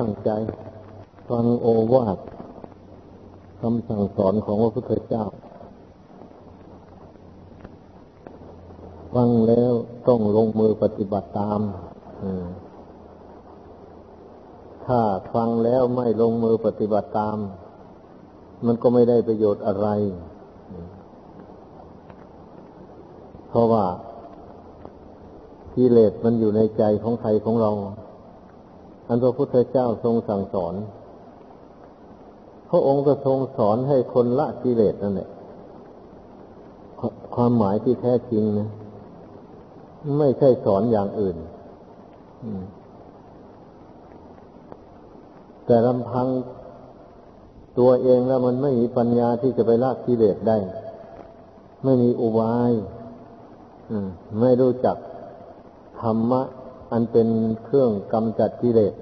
ตั้งใจฟังโอวาทคำสั่งสอนของพระพุทธเจ้า ฟังแล้วต้องลงมือปฏิบัติตามถ้าฟังแล้วไม่ลงมือปฏิบัติตาม มันก็ไม่ได้ประโยชน์อะไร เพราะว่ากิเลสมันอยู่ในใจของใครของเรา อันพระพุทธเจ้าทรงสั่งสอน พระองค์ก็ทรงสอนให้คนละกิเลสนั่นแหละความหมายที่แท้จริงนะ ไม่ใช่สอนอย่างอื่นแต่ลำพังตัวเองแล้วมันไม่มีปัญญาที่จะไปละกิเลสได้ ไม่มีอุบายไม่รู้จักธรรมะ อันเป็นเครื่องกำจัดกิเลส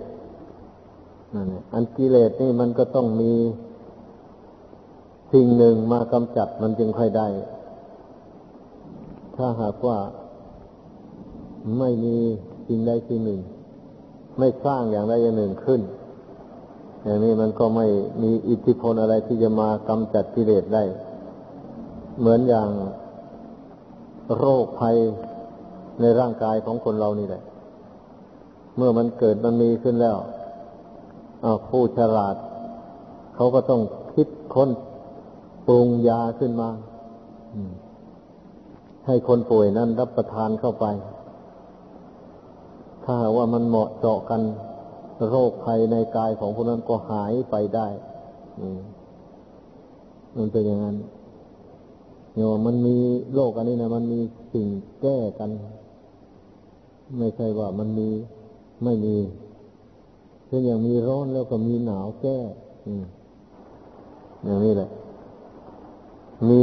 นั่นอันกิเลสนี่มันก็ต้องมีสิ่งหนึ่งมากำจัดมันจึงค่อยได้ ถ้าหากว่าไม่มีสิ่งใดสิ่งหนึ่ง ไม่สร้างอย่างใดอย่างหนึ่งขึ้น อย่างนี้มันก็ไม่มีอิทธิพลอะไรที่จะมากำจัดกิเลสได้ เหมือนอย่างโรคภัยในร่างกายของคนเรานี่แหละ เมื่อมันเกิดมันมีขึ้นแล้วผู้ฉลาด เขาก็ต้องคิดค้นปรุงยาขึ้นมาให้คนป่วยนั้นรับประทานเข้าไป ถ้าว่ามันเหมาะเจาะกันโรคภัยในกายของคนนั้นก็หายไปได้มันเป็นอย่างนั้นเนี่ยมันมีโรคอันนี้นะมันมีสิ่งแก้กัน ไม่ใช่ว่ามันมี ไม่มีเช่นอย่างมีร้อนแล้วก็มีหนาวแก้อย่างนี้แหละ มี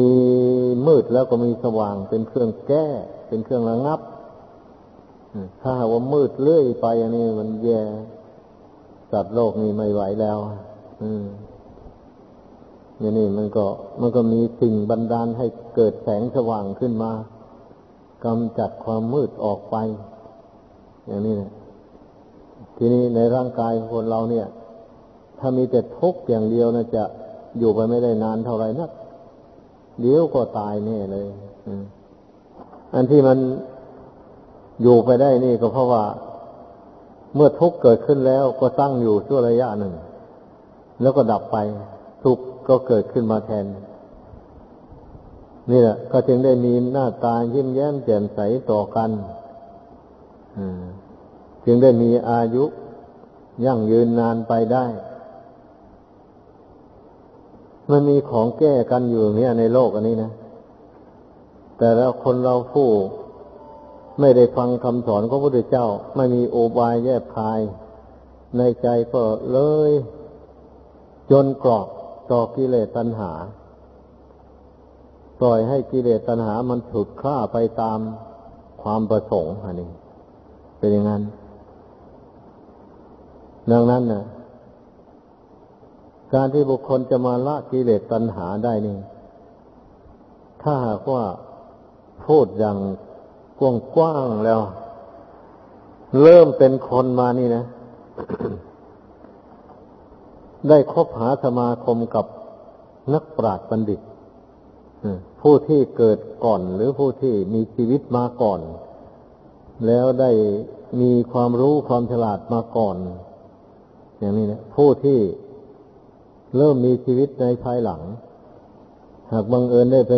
มืดแล้วก็มีสว่าง เป็นเครื่องแก้ เป็นเครื่องระงับถ้าหาว่ามืดเรื่อยไปอันนี้มันแย่สัตว์โลกนี้ไม่ไหวแล้ว อืมนี่นี่มันก็ มันก็มีสิ่งบันดาลให้เกิดแสงสว่างขึ้นมากำจัดความมืดออกไป อย่างนี้นะ ทีนี้ในร่างกายของคนเราเนี่ย ถ้ามีแต่ทุกข์อย่างเดียวนะจะอยู่ไปไม่ได้นานเท่าไหร่นักเดี๋ยวก็ตายแน่เลยอันที่มันอยู่ไปได้นี่ก็เพราะว่า เมื่อทุกข์เกิดขึ้นแล้วก็ตั้งอยู่ชั่วระยะหนึ่ง แล้วก็ดับไป ทุกข์ก็เกิดขึ้นมาแทน นี่แหละ ก็จึงได้มีหน้าตายิ้มแย้มแจ่มใสต่อกัน จึงได้มีอายุยั่งยืนนานไปได้ มันมีของแก้กันอยู่เนี่ยในโลกอันนี้นะ แต่แล้วคนเราผู้ไม่ได้ฟังคำสอนของพระพุทธเจ้า ไม่มีโอบายแยบคาย ในใจก็เลย จนกรอกต่อกิเลสตัณหา ปล่อยให้กิเลสตัณหามันถูกฆ่าไปตามความประสงค์อันนี้ เป็นอย่างนั้น ดังนั้นนะการที่บุคคลจะมาละกิเลสตัณหาได้นี่ ถ้าหากว่าพูดอย่างกว้างๆแล้ว เริ่มเป็นคนมานี่นะ ได้คบหาสมาคมกับนักปราชญ์บัณฑิตผู้ที่เกิดก่อนหรือผู้ที่มีชีวิตมาก่อน แล้วได้มีความรู้ความฉลาดมาก่อน อย่างนี้นะผู้ที่เริ่มมีชีวิตในภายหลัง หากบังเอิญได้ไป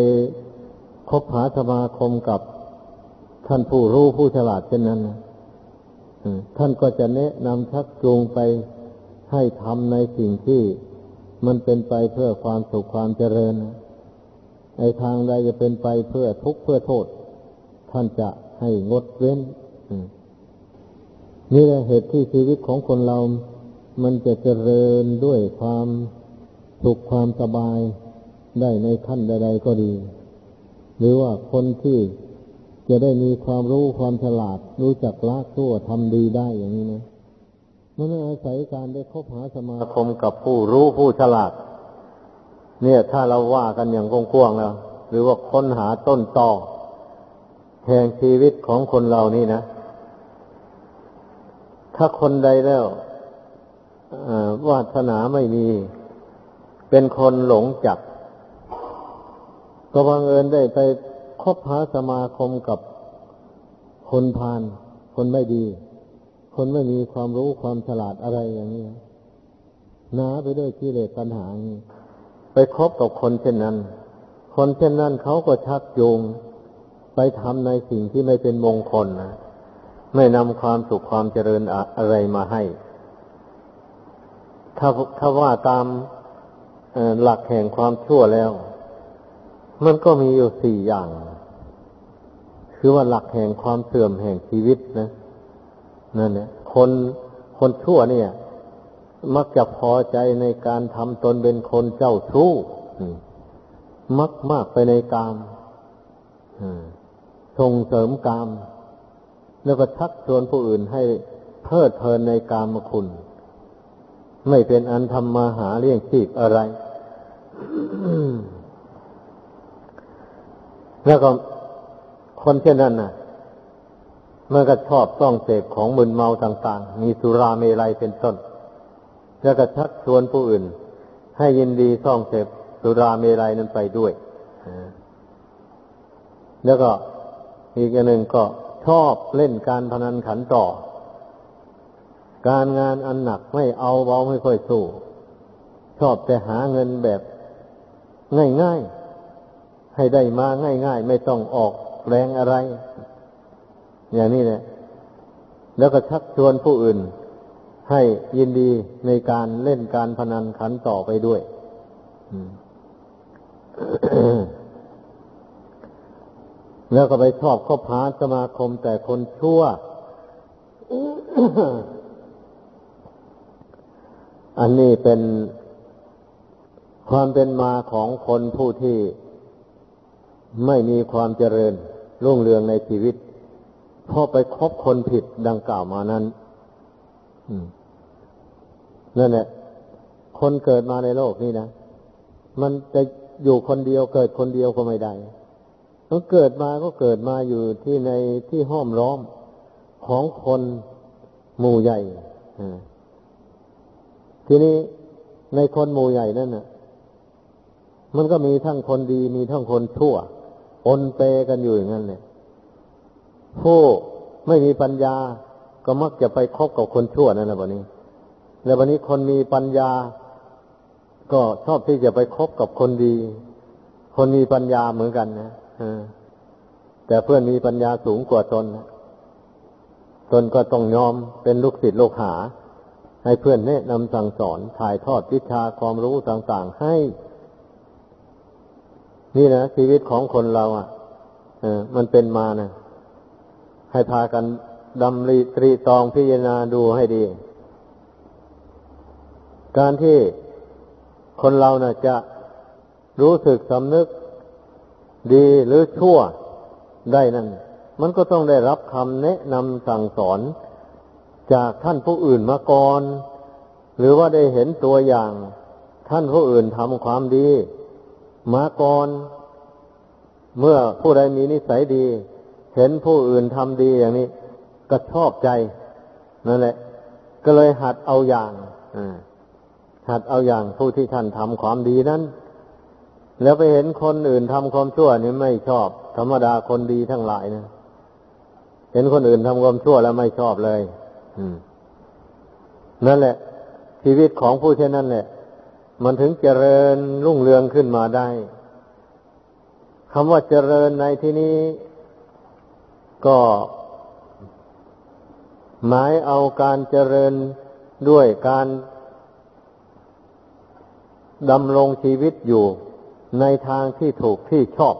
คบหาสมาคมกับท่านผู้รู้ผู้ฉลาดเช่นนั้นนะท่านก็จะแนะนำชักจูงไปให้ทำในสิ่งที่มันเป็นไปเพื่อความสุขความเจริญไอ้ทางใดจะเป็นไปเพื่อทุกข์เพื่อโทษ ท่านจะให้งดเว้นนี่แหละเหตุที่ชีวิตของคนเรา มันจะเจริญด้วยความสุขความสบายได้ในขั้นใด ๆ ก็ดี หรือว่าคนที่จะได้มีความรู้ความฉลาด รู้จักละตัวทำดีได้อย่างนี้นะมันอาศัยการได้คบหาสมาคมกับผู้รู้ผู้ฉลาด เนี่ย ถ้าเราว่ากันอย่างกว้างๆแล้ว หรือว่าค้นหาต้นตอแห่งชีวิตของคนเรานี่นะ ถ้าคนใดแล้ว วาสนาไม่มี เป็นคนหลงจัก ก็บังเอิญได้ไปคบหาสมาคมกับคนพาลคนไม่ดี คนไม่มีความรู้ความฉลาดอะไรอย่างนี้หนาไปด้วยกิเลสปัญหาไปคบกับคนเช่นนั้น คนเช่นนั้นเขาก็ชักจูงไปทำในสิ่งที่ไม่เป็นมงคลนะไม่นำความสุขความเจริญอะไรมาให้ ถ้าถ้าว่าตามหลักแห่งความชั่วแล้ว มันก็มีอยู่สี่อย่าง คือว่าหลักแห่งความเสื่อมแห่งชีวิตนะนั่นเนี่ยคนคนชั่วเนี่ย มักจะพอใจในการทำตนเป็นคนเจ้าชู้มักมากไปในกามส่งเสริมกาม แล้วก็ชักชวนผู้อื่นให้เพลิดเพลินในกามคุณ ไม่เป็นอันทำมาหาเลี้ยงชีพอะไร แล้วก็คนเช่นนั้นน่ะมันก็ชอบต้องเสพของมึนเมาต่างๆ มีสุราเมลัยเป็นต้น แล้วก็ชักชวนผู้อื่น ให้ยินดีซ่องเสพสุราเมลัยนั้นไปด้วย แล้วก็อีกอย่างหนึ่งก็ชอบเล่นการพนันขันต่อ การงานอันหนักไม่เอาเบาไม่ค่อยสู้ ชอบแต่หาเงินแบบง่ายๆ ให้ได้มาง่ายๆ ไม่ต้องออกแรงอะไร อย่างนี้แหละแล้วก็ชักชวนผู้อื่น ให้ยินดีในการเล่นการพนันขันต่อไปด้วยแล้วก็ไปชอบคบหาสมาคมแต่คนชั่ว อันนี้เป็นความเป็นมาของคนผู้ที่ไม่มีความเจริญรุ่งเรืองในชีวิตพอไปคบคนผิดดังกล่าวมานั้นนั่นแหละคนเกิดมาในโลกนี้นะ มันจะอยู่คนเดียวเกิดคนเดียวก็ไม่ได้มันเกิดมาก็เกิดมาอยู่ที่ในที่ห้อมล้อมของคนหมู่ใหญ่ ทีนี้ในคนหมู่ใหญ่นั่นน่ะ มันก็มีทั้งคนดีมีทั้งคนชั่วปนเปกันอยู่อย่างนั้นเลยผู้ไม่มีปัญญาก็มักจะไปคบกับคนชั่วนั่นแหละวันนี้ แล้ววันนี้คนมีปัญญา ก็ชอบที่จะไปคบกับคนดี คนมีปัญญาเหมือนกันนะแต่เพื่อนมีปัญญาสูงกว่าตนตนก็ต้องยอมเป็นลูกศิษย์ลูกหา ให้เพื่อนแนะนำสั่งสอนถ่ายทอดวิชาความรู้ต่างๆให้ นี่นะชีวิตของคนเราอะมันเป็นมานะให้พากันดำริตรีตองพิจารณาดูให้ดี การที่คนเรานะ่ะจะรู้สึกสำนึกดีหรือชั่วได้นั่น มันก็ต้องได้รับคำแนะนำสั่งสอน จากท่านผู้อื่นมาก่อน หรือว่าได้เห็นตัวอย่าง ท่านผู้อื่นทำความดีมาก่อน เมื่อผู้ใดมีนิสัยดี เห็นผู้อื่นทำดีอย่างนี้ก็ชอบใจนั่นแหละ ก็เลยหัดเอาอย่างหัดเอาอย่างผู้ที่ท่านทำความดีนั้น แล้วไปเห็นคนอื่นทำความชั่วนี่ไม่ชอบ ธรรมดาคนดีทั้งหลายนะเห็นคนอื่นทำความชั่วแล้วไม่ชอบเลย นั่นแหละ ชีวิตของผู้เช่นนั้นแหละ มันถึงเจริญรุ่งเรืองขึ้นมาได้คำว่าเจริญในที่นี้ ก็ หมายเอาการเจริญด้วยการดำรงชีวิตอยู่ในทางที่ถูกที่ชอบ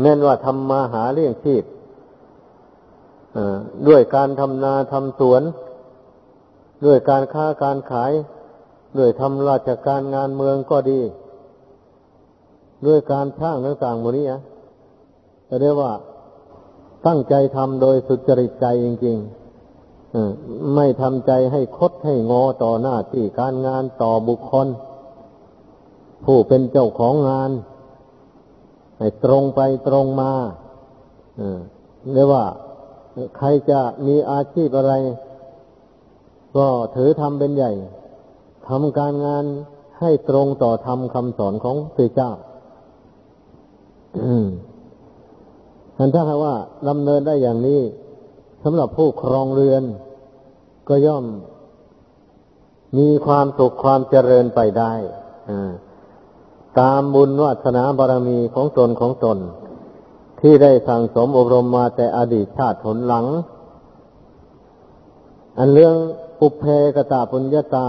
แม้นว่าทำมาหาเลี้ยงชีพ ด้วยการทำนาทำสวน ด้วยการค้าการขาย ด้วยทำราชการงานเมืองก็ดี ด้วยการช่างต่างๆหมดนี้นะจะเรียกว่าตั้งใจทำโดยสุจริตใจจริงๆไม่ทำใจให้คดให้งอต่อหน้าที่การงานต่อบุคคล ผู้เป็นเจ้าของงาน ให้ตรงไปตรงมาเรียกว่า ใครจะมีอาชีพอะไร ก็ถือทำเป็นใหญ่ทำการงานให้ตรงต่อธรรมคำสอนของพระเจ้าท่านถ้าหากว่าดำเนินได้อย่างนี้สำหรับผู้ครองเรือน ก็ย่อมมีความสุขความเจริญไปได้ตามบุญวัฒนาบารมีของตนของตน ที่ได้สั่งสมอบรมมาแต่อดีตชาติผลหลัง อันเรื่องปุเพกตาปุญญาตา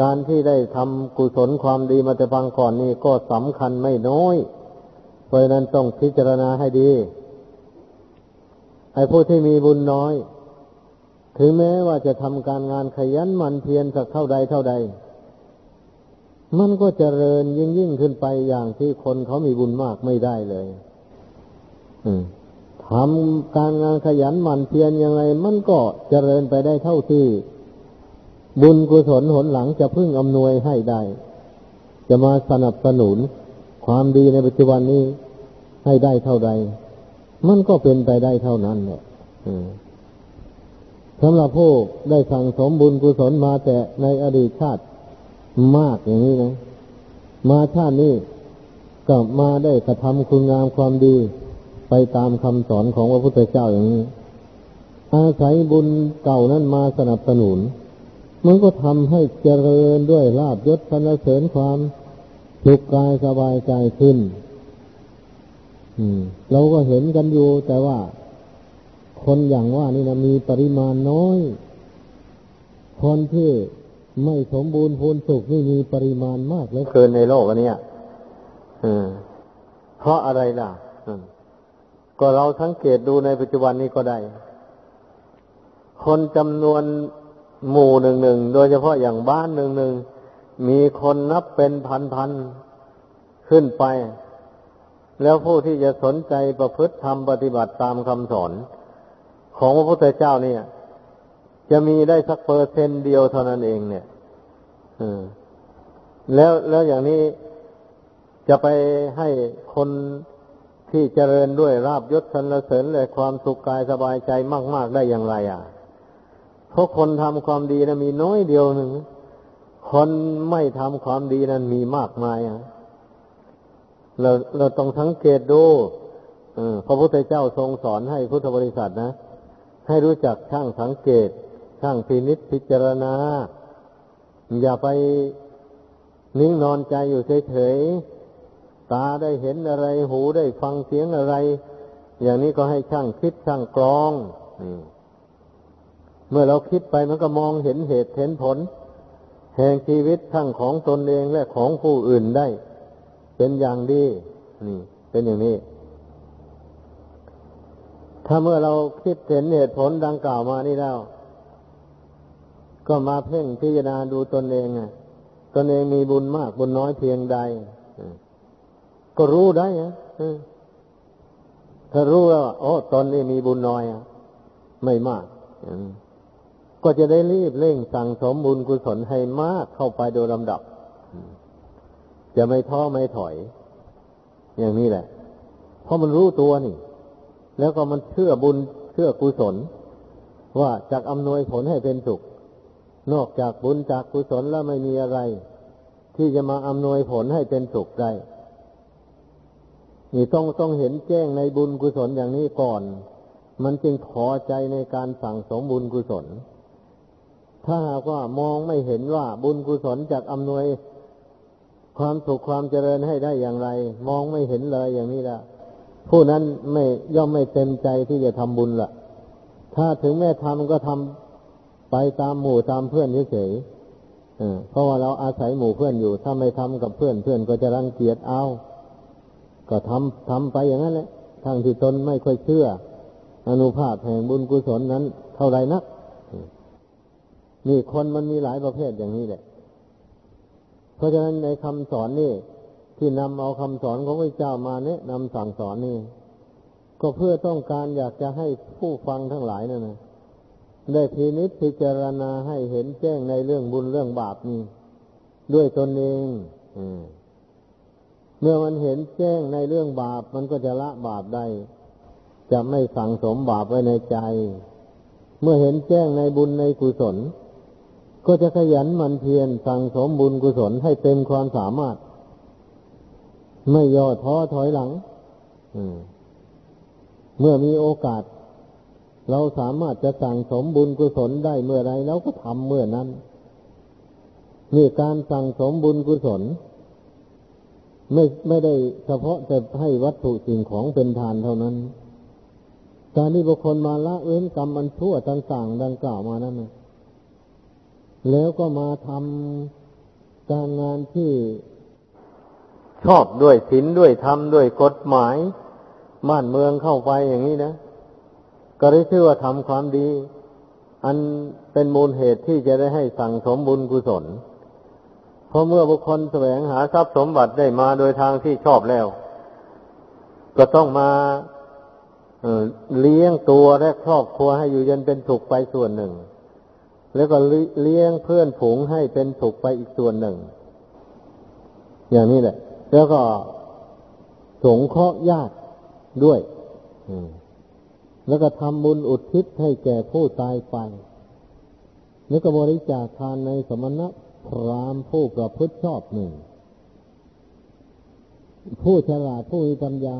การที่ได้ทำกุศลความดีมาแต่ฟังก่อนนี้ก็สำคัญไม่น้อย เพราะนั้นต้องพิจารณาให้ดีไอ้ผู้ที่มีบุญน้อย ถึงแม้ว่าจะทำการงานขยันมันเพียรสักเท่าใดเท่าใด มันก็เจริญยิ่งยิ่งขึ้นไปอย่างที่คนเขามีบุญมากไม่ได้เลย ทำการงานขยันหมั่นเพียรยังไง มันก็เจริญไปได้เท่าที่ บุญกุศลหนหลังจะพึ่งอำนวยให้ได้ จะมาสนับสนุนความดีในปัจจุบันนี้ให้ได้เท่าใด มันก็เป็นไปได้เท่านั้นเนี่ยสำหรับผู้ได้สั่งสมบุญกุศลมาแต่ในอดีตชาติมากอย่างนี้นะ มาชาตินี้ก็มาได้กระทำคุณงามความดี ไปตามคำสอนของพระพุทธเจ้าอย่างนี้ อาศัยบุญเก่านั้นมาสนับสนุน มันก็ทำให้เจริญด้วยลาบยศสรรเสริญความสุขกายสบายใจขึ้นเราก็เห็นกันอยู่ แต่ว่าคนอย่างว่านี่นะมีปริมาณน้อย คนที่ไม่สมบูรณ์พูนสุขนี่มีปริมาณมากเลยเกินในโลกอันนี้เพราะอะไรล่ะ ก็เราสังเกตดูในปัจจุบันนี้ก็ได้ คนจำนวนหมู่หนึ่งหนึ่งโดยเฉพาะอย่างบ้านหนึ่งหนึ่งมีคนนับเป็นพันพันขึ้นไป แล้วผู้ที่จะสนใจประพฤติทำปฏิบัติตามคำสอน ของพระพุทธเจ้าเนี่ย จะมีได้สักเปอร์เซนต์เดียวเท่านั้นเอง เนี่ยแล้วแล้วอย่างนี้จะไปให้คน ที่เจริญด้วยราบยศสรรเสริญและความสุขกายสบายใจมากๆได้อย่างไรอะเพราะคนทำความดีนะมีน้อยเดียวหนึ่ง คนไม่ทำความดีนั้นมีมากมายอะเราเราต้องสังเกตดูพระพุทธเจ้าทรงสอนให้พุทธบริษัทนะ ให้รู้จักช่างสังเกต ช่างพินิษพิจารณา อย่าไปนิ่งนอนใจอยู่เฉยๆ ตาได้เห็นอะไร หูได้ฟังเสียงอะไร อย่างนี้ก็ให้ช่างคิดช่างกรองเมื่อเราคิดไปมันก็มองเห็นเหตุเห็นผล แห่งชีวิตทั้งของตนเองและของผู้อื่นได้ เป็นอย่างดีนี่ เป็นอย่างนี้ ถ้าเมื่อเราคิดเห็นเหตุผลดังกล่าวมานี่แล้ว ก็มาเพ่งพิจารณาดูตนเองอะตนเองมีบุญมากบุญน้อยเพียงใด ก็รู้ได้อะถ้ารู้ว่าโอ้ตอนนี้มีบุญน้อยอะไม่มากก็จะได้รีบเร่งสั่งสมบุญกุศลให้มากเข้าไปโดยลำดับ จะไม่ท้อไม่ถอย อย่างนี้แหละ เพราะมันรู้ตัวนี่ แล้วก็มันเชื่อบุญเชื่อกุศล ว่าจากอำนวยผลให้เป็นสุข นอกจากบุญจากกุศลแล้วไม่มีอะไร ที่จะมาอำนวยผลให้เป็นสุขได้ นี่ต้องต้องเห็นแจ้งในบุญกุศลอย่างนี้ก่อน มันจึงพอใจในการสั่งสมบุญกุศล ถ้าหากว่ามองไม่เห็นว่าบุญกุศลจากอำนวยความสุขความเจริญให้ได้อย่างไร มองไม่เห็นเลยอย่างนี้ละผู้นั้นไม่ย่อมไม่เต็มใจที่จะทำบุญละถ้าถึงแม้ทำก็ทำไปตามหมู่ตามเพื่อนเฉยๆเพราะว่าเราอาศัยหมู่เพื่อนอยู่ ถ้าไม่ทำกับเพื่อนเพื่อนก็จะรังเกียจเอา ก็ทำทำไปอย่างนั้นแหละทางที่ตนไม่ค่อยเชื่อ อนุภาพแห่งบุญกุศลนั้น เท่าไรนัก นี่คนมันมีหลายประเภทอย่างนี้แหละ เพราะฉะนั้นในคำสอนนี่ ที่นำเอาคำสอนของพระเจ้ามาเนี่ยนำสั่งสอนนี่ ก็เพื่อต้องการอยากจะให้ผู้ฟังทั้งหลายนั่นนะได้พินิจพิจารณาให้เห็นแจ้งในเรื่องบุญเรื่องบาปนี่ ด้วยตนเอง อ เมื่อมันเห็นแจ้งในเรื่องบาป มันก็จะละบาปได้ จะไม่สั่งสมบาปไว้ในใจ เมื่อเห็นแจ้งในบุญในกุศล ก็จะขยันมันเพียรสั่งสมบุญกุศลให้เต็มความสามารถ ไม่ย่อท้อถอยหลังเมื่อมีโอกาส เราสามารถจะสั่งสมบุญกุศลได้เมื่อไรเราก็ทำเมื่อนั้นนี่การสั่งสมบุญกุศล ไม่ไม่ได้เฉพาะแต่ให้วัตถุสิ่งของเป็นทานเท่านั้น การที่บุคคลมาละเว้นกรรมอันชั่วต่างๆดังกล่าวมานั้นนะแล้วก็มาทำการงานที่ชอบด้วยศีลด้วยธรรมด้วยกฎหมายบ้านเมืองเข้าไปอย่างนี้นะ ก็ได้ชื่อว่าทำความดี อันเป็นมูลเหตุที่จะได้ให้สั่งสมบุญกุศล ราะเมื่อบุคคลแสวงหาทรัพย์สมบัติได้มาโดยทางที่ชอบแล้ว ก็ต้องมาเลี้ยงตัวและครอบครัวให้อยู่เย็นเป็นสุขไปส่วนหนึ่ง แล้วก็เลี้ยงเพื่อนฝูงให้เป็นสุขไปอีกส่วนหนึ่ง อย่างนี้แหละ แล้วก็สงเคราะห์ญาติด้วยแล้วก็ทำบุญอุทิศให้แก่ผู้ตายไป แล้วก็บริจาคทานในสมณะ รามผู้ประพฤติชอบหนึ่ง ผู้ฉลาดผู้มีปัญญา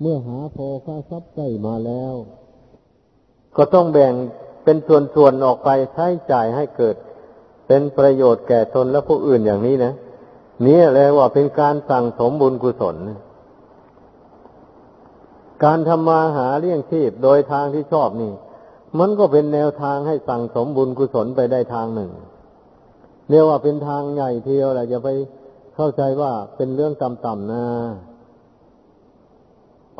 เมื่อหาโภคาทรัพย์ได้มาแล้ว ก็ต้องแบ่งเป็นส่วนๆออกไปใช้จ่ายให้เกิด เป็นประโยชน์แก่ตนและผู้อื่นอย่างนี้นะนี่แหละว่าเป็นการสั่งสมบุญกุศล การทำมาหาเลี้ยงชีพโดยทางที่ชอบนี่ มันก็เป็นแนวทางให้สั่งสมบุญกุศลไปได้ทางหนึ่ง เรียกว่าเป็นทางใหญ่เทียวแหละอย่าไปเข้าใจว่าเป็นเรื่องต่ำๆนะ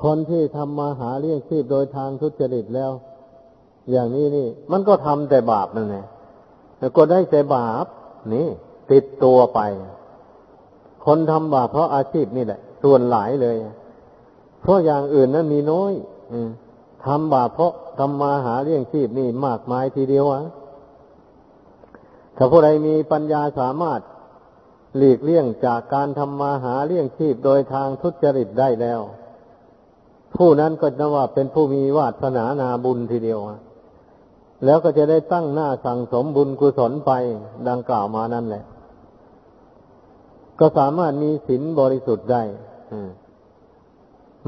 คนที่ทำมาหาเลี้ยงชีพโดยทางทุจริตแล้ว อย่างนี้นี่ มันก็ทำแต่บาปนั่นแหละแล้วก็ได้แต่บาป นี่ ติดตัวไป คนทำบาปเพราะอาชีพนี่แหละ ส่วนหลายเลย เพราะอย่างอื่นนั้นมีน้อยทำบาปเพราะทำมาหาเลี้ยงชีพนี่มากมายทีเดียวอะ ถ้าผู้ใดมีปัญญาสามารถหลีกเลี่ยงจากการทำมาหาเลี้ยงชีพโดยทางทุจริตได้แล้ว ผู้นั้นก็จะว่าเป็นผู้มีวาสนานาบุญทีเดียว แล้วก็จะได้ตั้งหน้าสั่งสมบุญกุศลไปดังกล่าวมานั่นแหละ ก็สามารถมีศีลบริสุทธิ์ได้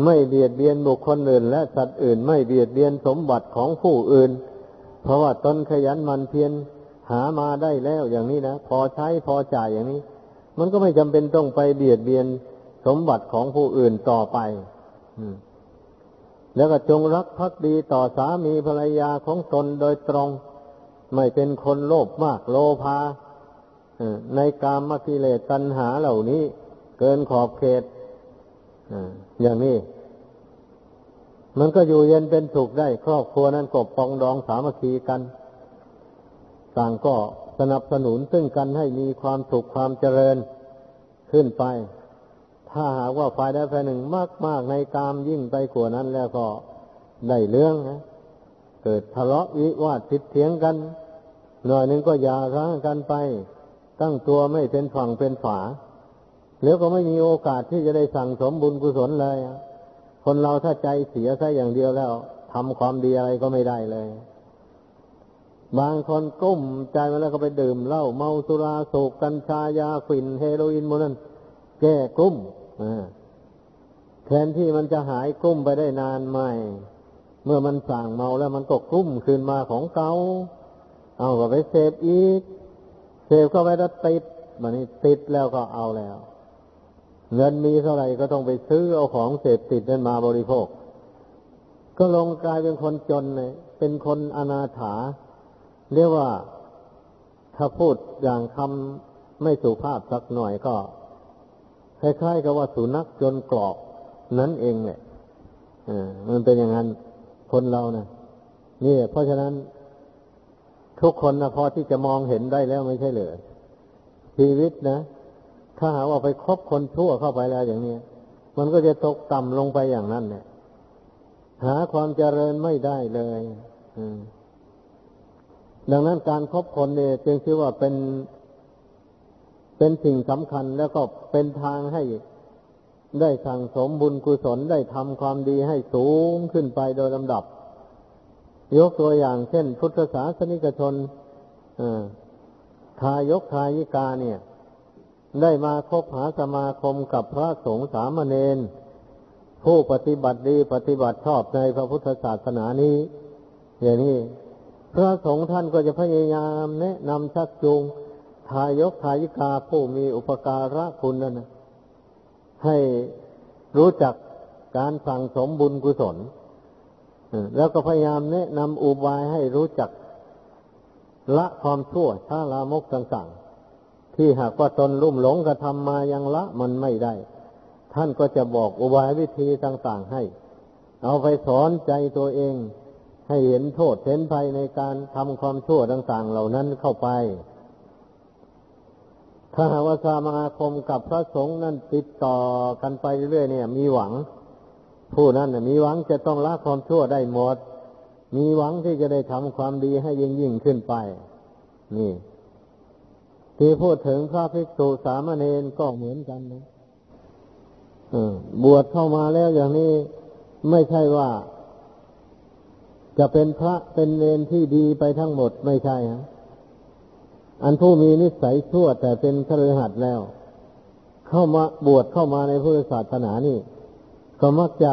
ไม่เบียดเบียนบุคคลอื่น และสัตว์อื่น ไม่เบียดเบียนสมบัติของผู้อื่น เพราะว่าตนขยันมันเพียร หามาได้แล้วอย่างนี้นะพอใช้พอจ่ายอย่างนี้ มันก็ไม่จำเป็นต้องไปเบียดเบียนสมบัติของผู้อื่นต่อไปแล้วก็จงรักภักดีต่อสามีภรรยาของตนโดยตรง ไม่เป็นคนโลภมากโลภาในกามกิเลสตัณหาเหล่านี้ เกินขอบเขตอย่างนี้ มันก็อยู่เย็นเป็นสุขได้ ครอบครัวนั้นกบปองดองสามัคคีกัน ต่างก็สนับสนุนซึ่งกันให้มีความสุขความเจริญขึ้นไป ถ้าหากว่าฝ่ายใดฝ่ายหนึ่งมากมากในกามยิ่งไปกว่านั้นแล้วก็ได้เรื่องนะเกิดทะเลาะวิวาททิดเถียงกัน หน่อยหนึ่งก็ยาร้างกันไป ตั้งตัวไม่เป็นฝั่งเป็นฝาแล้วก็ไม่มีโอกาสที่จะได้สั่งสมบุญกุศลเลย คนเราถ้าใจเสียซะอย่างเดียวแล้วทำความดีอะไรก็ไม่ได้เลย บางคนก้มใจมาแล้วก็ไปดื่มเหล้าเมาสุราสูบกัญชายาฝิ่นเฮโรอีนโมนั้นแก้กุ้มแทนที่มันจะหายกุ้มไปได้นานไหมเมื่อมันสั่งเมาแล้วมันก็กุ้มคืนมาของเกาเอาก็ไปเสพอีก เสพเข้าไปแล้วติดมันนี่ติดแล้วก็เอาแล้ว เงินมีเท่าไหร่ก็ต้องไปซื้อเอาของเสพติดนั้นมาบริโภค ก็ลงกลายเป็นคนจนเลยเป็นคนอนาถา เรียกว่าถ้าพูดอย่างคำไม่สุภาพสักหน่อยก็คล้ายๆกับว่าสุนัขจนกรอกนั่นเองแหละมันเป็นอย่างนั้นคนเรานะนี่เพราะฉะนั้นทุกคนนะพอที่จะมองเห็นได้แล้วไม่ใช่เหรอชีวิตนะถ้าหาว่าไปคบคนชั่วเข้าไปแล้วอย่างนี้มันก็จะตกต่ำลงไปอย่างนั้นเนี่ยหาความเจริญไม่ได้เลย ดังนั้นการครบคนเนี่ยจึงชื่อว่าเป็นเป็นสิ่งสำคัญแล้วก็เป็นทางให้ได้สั่งสมบุญกุศลได้ทำความดีให้สูงขึ้นไปโดยลำดับ ยกตัวอย่างเช่น พุทธศาสนิกชนทายกทายิกาเนี่ย ได้มาคบหาสมาคมกับพระสงฆ์สามเณรผู้ปฏิบัติดีปฏิบัติชอบในพระพุทธศาสนานี้ อย่างนี้ พระสงฆ์ท่านก็จะพยายามแนะนำชักจูงทายกทายิกาผู้มีอุปการะคุณนั่นนะให้รู้จักการสั่งสมบุญกุศลแล้วก็พยายามแนะนำอุบายให้รู้จักละความชั่วช้าลามกต่างๆ ที่หากว่าตนลุ่มหลงกระทำมายังละมันไม่ได้ ท่านก็จะบอกอุบายวิธีต่างๆให้ เอาไปสอนใจตัวเอง ให้เห็นโทษเห็นภัยในการทำความชั่วต่างๆเหล่านั้นเข้าไป ถ้าหาว่าสมาคมกับพระสงฆ์นั้นติดต่อกันไปเรื่อยๆเนี่ย มีหวัง ผู้นั้นมีหวังจะต้องละความชั่วได้หมด มีหวังที่จะได้ทำความดีให้ยิ่งยิ่งขึ้นไป นี่ ที่พูดถึงพระภิกษุสามเณรก็เหมือนกันนะบวชเข้ามาแล้วอย่างนี้ไม่ใช่ว่า จะเป็นพระเป็นเนที่ดีไปทั้งหมดไม่ใช่ฮะอันผู้มีนิสัยชั่วแต่เป็นคฤหัสถ์แล้ว เข้ามาบวชเข้ามาในพุทธศาสนานี่ ก็มักจะ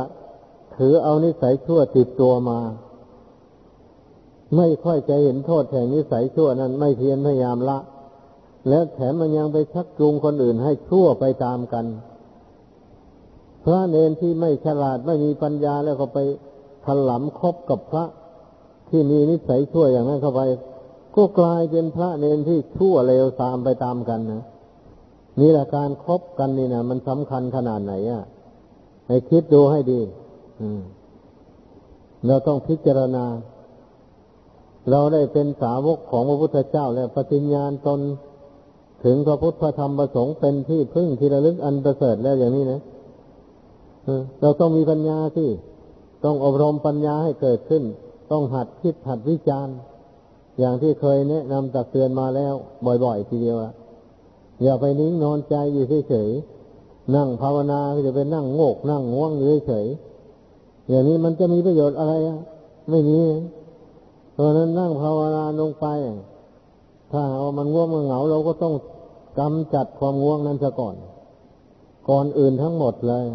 ถือเอานิสัยชั่วติดตัวมา ไม่ค่อยจะเห็นโทษแห่งนิสัยชั่วนั้น ไม่เพียรพยายามละ แล้วแถมมันยังไปชักจูงคนอื่นให้ชั่วไปตามกัน พระเนนที่ไม่ฉลาดไม่มีปัญญาแล้วก็ไป ถลำคบกับพระที่มีนิสัยชั่วอย่างนั้นเข้าไป ก็กลายเป็นพระเนนที่ชั่วเลวตามไปตามกันนะนี่แหละการครบกันนี่นะมันสำคัญขนาดไหนอะให้คิดดูให้ดีอืมเราต้องพิจารณา เราได้เป็นสาวกของพระพุทธเจ้า แล้วปฏิญญาณตนถึงพระพุทธธรรมประสงค์เป็นที่พึ่งที่ระลึกอันประเสริฐแล้วอย่างนี้นะเราต้องมีปัญญาที่ ต้องอบรมปัญญาให้เกิดขึ้น ต้องหัดคิดหัดวิจารณ์ อย่างที่เคยแนะนำตักเตือนมาแล้ว บ่อยๆ ทีเดียวอะอย่าไปนิ่งนอนใจอยู่เฉยๆนั่งภาวนาจะไปนั่งโงกนั่งง่วงอยู่เฉยๆอย่างนี้มันจะมีประโยชน์อะไรอะไม่มีเพราะนั้นนั่งภาวนาลงไป ถ้าเอามันง่วงมันเหงา เราก็ต้องกำจัดความง่วงนั้นซะก่อน ก่อนอื่นทั้งหมดเลย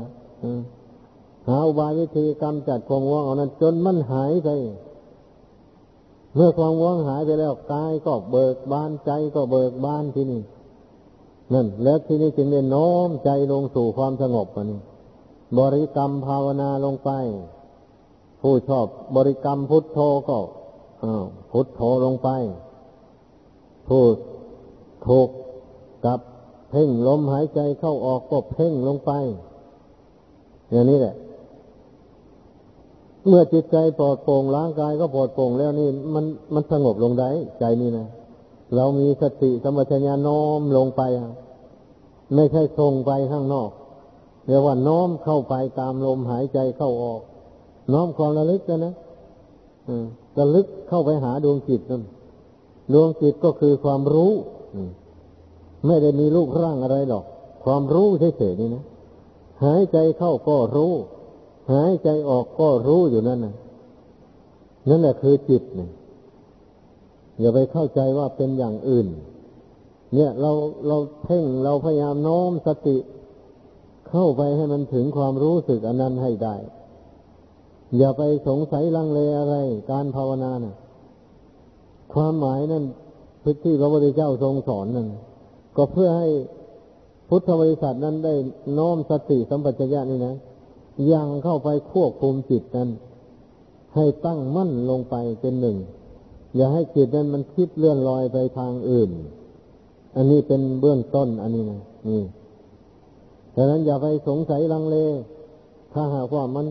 หาอุบายวิธีกำจัดความง่วงเอานั้นจนมันหายไป เมื่อความง่วงหายไปแล้วกายก็เบิกบานใจก็เบิกบานที่นี่นั่น แล้วที่นี่จึงได้น้อมใจลงสู่ความสงบอันนี้ บริกรรมภาวนาลงไป ผู้ชอบบริกรรมพุทโธก็พุทโธลงไปพูดถูกกับเพ่งลมหายใจเข้าออกก็เพ่งลงไป อย่างนี้แหละ เมื่อจิตใจปลอดโปร่งร่างกายก็ปลอดโปร่งแล้วนี่ มันมันสงบลงได้ใจนี่นะเรามีสติสมัชัญญาน้อมลงไปไม่ใช่ส่งไปข้างนอกเรียกว่าน้อมเข้าไปตามลมหายใจเข้าออก น้อมความระลึกนะระลึกเข้าไปหาดวงจิตนั่นดวงจิตก็คือความรู้ไม่ได้มีรูปร่างอะไรหรอก ความรู้เฉยๆนี่นะหายใจเข้าก็รู้ หายใจออกก็รู้อยู่นั่นนะนั่นแหละคือจิตเนี่ยอย่าไปเข้าใจว่าเป็นอย่างอื่น เนี่ยเราเราเพ่งเราพยายามโน้มสติเข้าไปให้มันถึงความรู้สึกอันนั้นให้ได้ อย่าไปสงสัยลังเลอะไร การภาวนานะ่ะ ความหมายนั่นพิที่พระพุทธเจ้าทรงสอนนั่นก็เพื่อให้พุทธบริษัทนั้นได้น้อมสติสัมปชัญญะนี่นะ ยังเข้าไปควบคุมจิตนั้น ให้ตั้งมั่นลงไปเป็นหนึ่ง อย่าให้จิตนั้นมันคิดเลื่อนลอยไปทางอื่น อันนี้เป็นเบื้องต้นอันนี้นะนี่ดังนั้นอย่าไปสงสัยลังเล ถ้าหากว่ามัน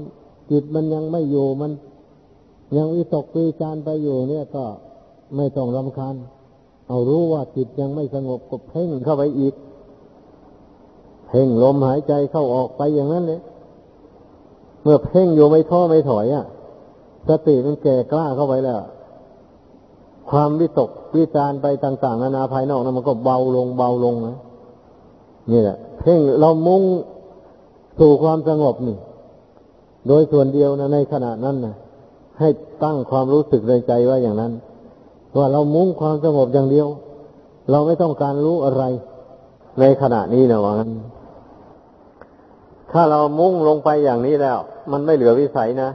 จิตมันยังไม่อยู่มัน ยังวิตกวิจารไปอยู่เนี่ยก็ไม่ต้องรำคาญเอารู้ว่าจิตยังไม่สงบก็เพ่งเข้าไปอีก เพ่งลมหายใจเข้าออกไปอย่างนั้นเลย เมื่อเพ่งอยู่ไม่ท้อไม่ถอยอะ สติมันแก่กล้าเข้าไปแล้ว ความวิตกวิจารไปต่างๆนานาภายนอกนั้นมันก็เบาลงเบาลงนะนี่แหละเพ่งเรามุ่งสู่ความสงบนี่ โดยส่วนเดียวนะในขณะนั้นนะให้ตั้งความรู้สึกในใจว่าอย่างนั้น ว่าเรามุ่งความสงบอย่างเดียว เราไม่ต้องการรู้อะไร ในขณะนี้นะว่างั้น ถ้าเรามุ่งลงไปอย่างนี้แล้ว มันไม่เหลือวิสัยนะ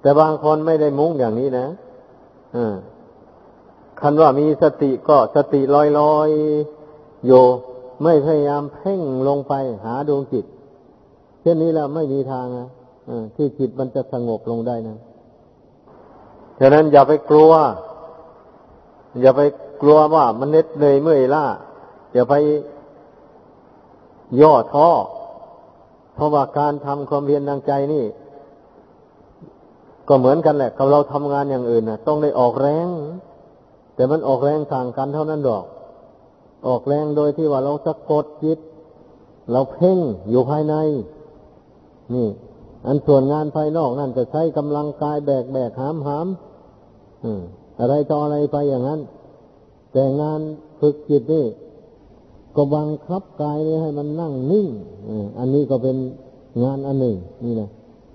แต่บางคนไม่ได้มุ่งอย่างนี้นะอ่าคันว่ามีสติก็สติลอยลอยโยไม่พยายามเพ่งลงไปหาดวงจิต เช่นนี้แล้วไม่มีทางนะที่จิตมันจะสงบลงได้นะฉะนั้นอย่าไปกลัว อย่าไปกลัวว่ามันเน็ดเหนื่อยเมื่อยล้าอย่าไปย่อท้อ เพราะว่าการทำความเพียรทางใจนี่ ก็เหมือนกันแหละกับเราทำงานอย่างอื่นนะต้องได้ออกแรง แต่มันออกแรงต่างกันเท่านั้นดอก ออกแรงโดยที่ว่าเราสะกดจิต เราเพ่งอยู่ภายใน นี่ อันส่วนงานภายนอกนั่นจะใช้กำลังกายแบกแบกหามหามอะไรต่ออะไรไปอย่างนั้น แต่งานฝึกจิตนี่ ก็บังคับกายนี่ให้มันนั่งนิ่งอันนี้ก็เป็นงานอันหนึ่ง นี่นะ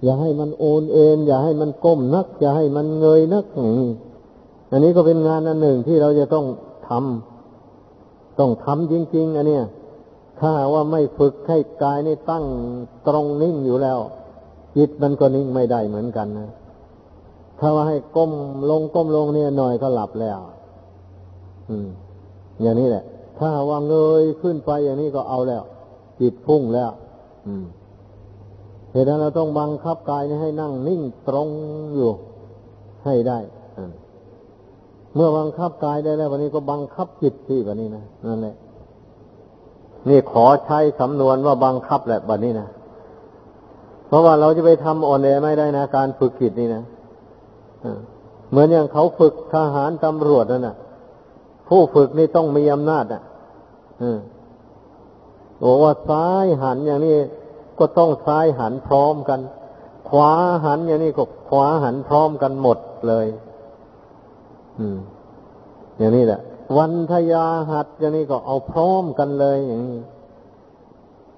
อย่าให้มันโอนเอ็นอย่าให้มันก้มนัก อย่าให้มันเงยนักอันนี้ก็เป็นงานอันหนึ่งที่เราจะต้องทำต้องทำจริง ๆ อันเนี้ยถ้าว่าไม่ฝึกให้กายนี่ตั้งตรงนิ่งอยู่แล้ว จิตมันก็นิ่งไม่ได้เหมือนกันนะถ้าว่าให้ก้มลงก้มลงเนี่ยหน่อยก็หลับแล้ว อืม อย่างนี้แหละ ถ้าว่าเงยขึ้นไปอย่างนี้ก็เอาแล้ว จิตพุ่งแล้ว อืมเหตุนั้นเราต้องบังคับกายนี้ให้นั่งนิ่งตรงอยู่ให้ได้เมื่อบังคับกายได้แล้ววันนี้ก็บังคับจิตที่วันนี้นะนั่นแหละนี่ขอใช้สำนวนว่าบังคับแหละวันนี้นะเพราะว่าเราจะไปทำอ่อนแอไม่ได้นะ การฝึกจิตนี่นะเหมือนอย่างเขาฝึกทหารตำรวจนั่นน่ะ ผู้ฝึกนี่ต้องมีอำนาจอะโอ้ว่าซ้ายหันอย่างนี้ก็ต้องซ้ายหันพร้อมกัน ขวาหันอย่างนี้ก็ขวาหันพร้อมกันหมดเลย อืม อย่างนี้แหละ วันทยาหัดอย่างนี้ก็เอาพร้อมกันเลยอย่างนี้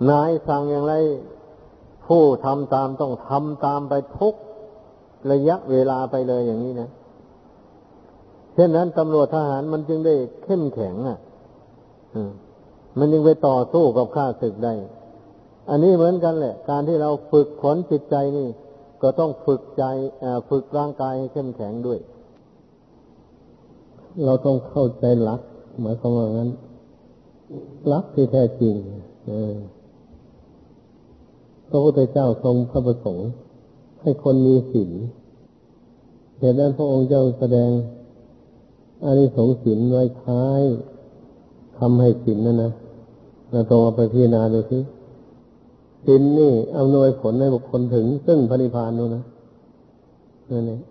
นายสั่งอย่างไร ผู้ทำตามต้องทำตามไปทุกระยะเวลาไปเลยอย่างนี้นะ เช่นนั้นตำรวจทหารมันจึงได้เข้มแข็งอะมันยังไปต่อสู้กับข้าศึกได้ อันนี้เหมือนกันแหละ การที่เราฝึกขนจิตใจนี่ ก็ต้องฝึกใจฝึกร่างกายให้เข้มแข็งด้วย เราต้องเข้าใจหลักหมายความว่างั้นหลักที่แท้จริงพระพุทธเจ้าทรงพระประสงค์ให้คนมีศีลเหตุนั้นพระองค์เจ้าแสดง อานิสงส์ศีลไว้ท้ายทำให้ศีลนั่นนะเราต้องเอาไปพิจารณาดูสิศีลนี่อำนวยผลให้บุคคลถึง ซึ่งพระนิพพานนู่นนะนั่นเอง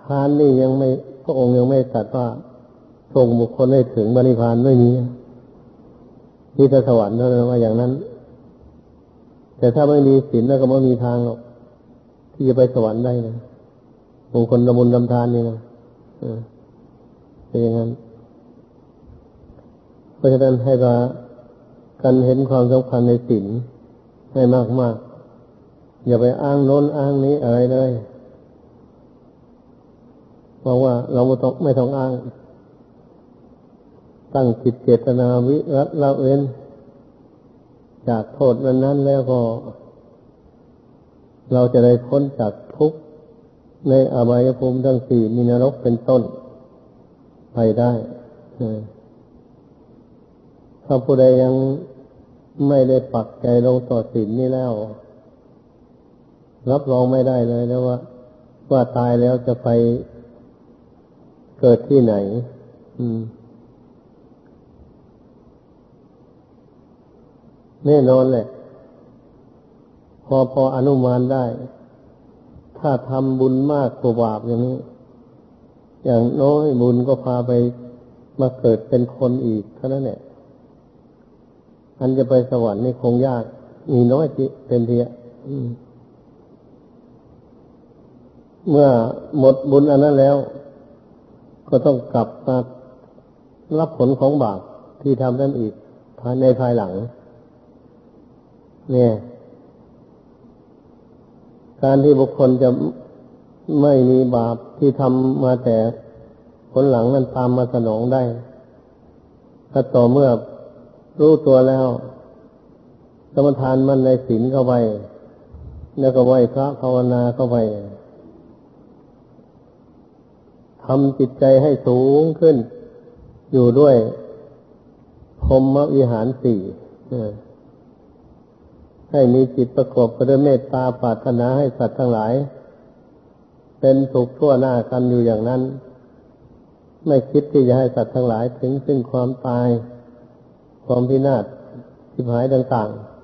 ทานนี่ยังไม่พระองค์ยังไม่ตัดว่าส่งบุคคลให้ถึงพระนิพพานไม่มีที่จะสวรรค์เท่านั้นว่าอย่างนั้น แต่ถ้าไม่มีศีลแล้วก็ไม่มีทางหรอกที่จะไปสวรรค์ได้นะบางคนละมุนลำทานนี่นะ เป็นอย่างนั้น เพราะฉะนั้นให้เรากันเห็นความสำคัญในศีลให้มากมากอย่าไปอ้างโน้นอ้างนี้อะไรเลยเพราะว่าเราไม่ต้องไม่ต้องอ้าง ตั้งจิตเจตนาวิรัตละเว้นจากโทษนั้นนั้นแล้วก็ เราจะได้พ้นจากทุกข์ในอบายภูมิทั้งสี่มีนรกเป็นต้น ไปได้ถ้าผู้ใดยังไม่ได้ปักใจลงต่อศีลนี้แล้ว รับรองไม่ได้เลยนะว่า ว่าตายแล้วจะไปเกิดที่ไหน อืมแน่นอนแหละ พอพออนุมานได้ ถ้าทำบุญมากกว่าบาปอย่างนี้ อย่างน้อยบุญก็พาไปมาเกิดเป็นคนอีกเท่านั้นแหละอันจะไปสวรรค์นี่คงยาก มีน้อยที่เป็นเทียเมื่อหมดบุญอันนั้นแล้ว ก็ต้องกลับมารับผลของบาปที่ทำนั่นอีกภายในภายหลัง เนี่ย การที่บุคคลจะ ไม่มีบาปที่ทำมาแต่ผลหลังนั้นตามมาสนองได้ ถ้าต่อเมื่อรู้ตัวแล้ว สมทานมันในศีลเข้าไป แล้วก็ไหวพระภาวนาเข้าไปทำจิตใจให้สูงขึ้น อยู่ด้วยพรมวิหารสี่ให้มีจิตประกอบไปด้วยเมตตาปรารถนาให้สัตว์ทั้งหลาย เป็นสุขทั่วหน้ากันอยู่อย่างนั้น ไม่คิดที่จะให้สัตว์ทั้งหลายถึงซึ่งความตาย ความพินาศทิพหายต่างๆ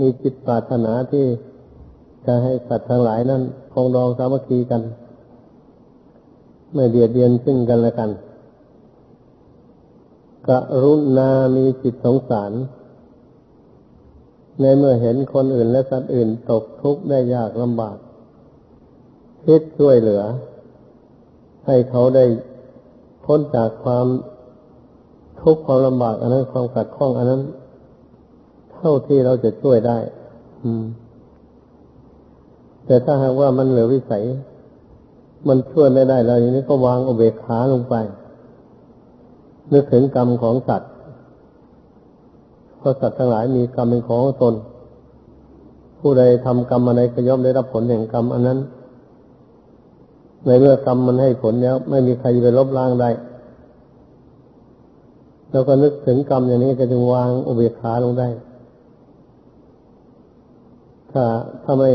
มีจิตปรารถนาที่จะให้สัตว์ทั้งหลายนั้นคงดองสามัคคีกันไม่เบียดเบียนซึ่งกันและกันกรุณามีจิตสงสาร ในเมื่อเห็นคนอื่นและสัตว์อื่นตกทุกข์ได้ยากลำบาก คิดช่วยเหลือ ให้เขาได้พ้นจากความทุกข์ความลำบาก อันนั้นความขัดข้อง อันนั้น เท่าที่เราจะช่วยได้ อืม แต่ถ้าหากว่ามันเหลือวิสัย มันช่วยไม่ได้แล้วอย่างนี้ก็วางอุเบกขาลงไป นึกถึงกรรมของสัตว์เพราะสัตว์ทั้งหลายมีกรรมเป็นของตน ผู้ใดทำกรรมอะไรก็ย่อมได้รับผลแห่งกรรมอันนั้น ในเมื่อกรรมมันให้ผลแล้ว ไม่มีใครไปลบล้างได้แล้วก็นึกถึงกรรมอย่างนี้ก็จึงวางอุเบกขาลงได้ ถ้าถ้าไม่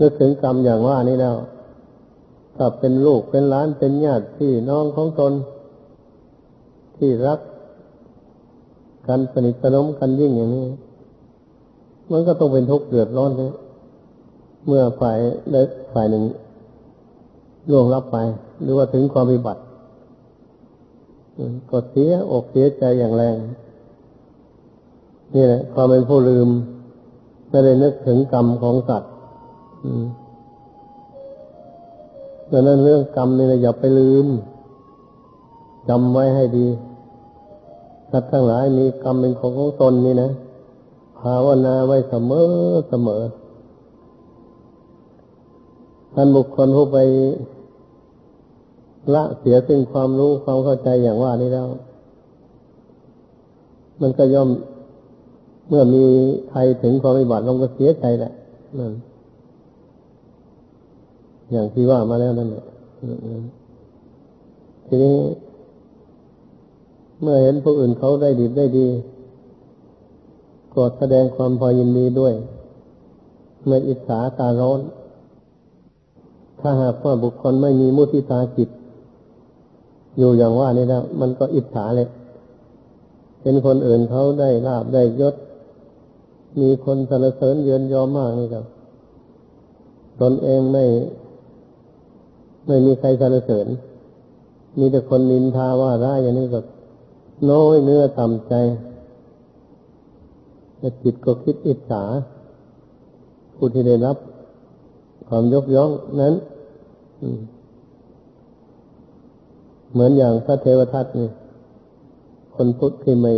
นึกถึงกรรมอย่างว่านี้แล้ว ถ้าเป็นลูกเป็นหลานเป็นญาติพี่น้องของตน ที่รักกันสนิทสนมกันยิ่งอย่างนี้ มันก็ต้องเป็นทุกข์เดือดร้อนเลยเมื่อฝ่ายใดฝ่ายหนึ่ง ล่วงรับไป หรือว่าถึงความวิบัติก็เสียอกเสียใจอย่างแรง นี่แหละความเป็นผู้ลืมไม่ได้นึกถึงกรรมของสัตว์ดังนั้นเรื่องกรรมนี่นะอย่าไปลืมจำไว้ให้ดีสัตว์ทั้งหลายมีกรรมเป็นของของตนนี่นะภาวนาไว้เสมอเสมอท่านบุคคลผู้ไป ละเสียซึ่งความรู้ความเข้าใจอย่างว่านี้แล้ว มันก็ย่อมเมื่อมีใครถึงความวิบัติลงก็เสียใจแหละนั่นอย่างที่ว่ามาแล้วนั่นแหละทีนี้ เมื่อเห็นผู้อื่นเขาได้ดีได้ดีก็แสดงความพอยินดีด้วยไม่อิจฉาตาร้อน ถ้าหากว่าบุคคลไม่มีมุทิตาจิต อยู่อย่างว่านี่แล้วมันก็อิจฉาเลยเห็นคนอื่นเขาได้ลาบได้ยศ มีคนสรรเสริญเยินยอมมากนี่ครับ ตนเองไม่ ไม่มีใครสรรเสริญ มีแต่คนนินทาว่าร้ายอย่างนี้ก็น้อยเนื้อต่ำใจแต่จิตก็คิดอิจฉาผู้ที่ได้รับความยกย่องนั้น เหมือนอย่างพระเทวทัตนี่คนพุทธที่ไม่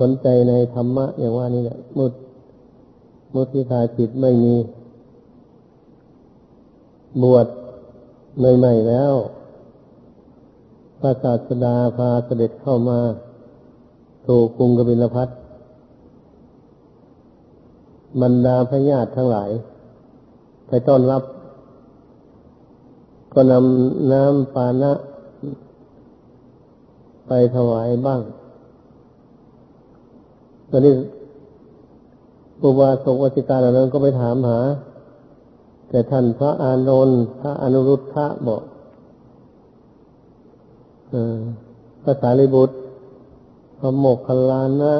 สนใจในธรรมะ อย่างว่านี่แหละมุดมุทิตาจิตไม่มีบวชใหม่ๆแล้วพระศาสดาพาเสด็จเข้ามาสู่กรุงกบิลพัทบรรดาพระญาติทั้งหลาย ไปต้อนรับ ก็นำน้ำปานะ ไปถวายบ้างตอนนี้อุบาสกวชิกาเหล่านั้นก็ไปถามหา แต่ท่านพระอานนท์พระอนุรุทธะบอกพระสารีบุตร พระโมกขลานะ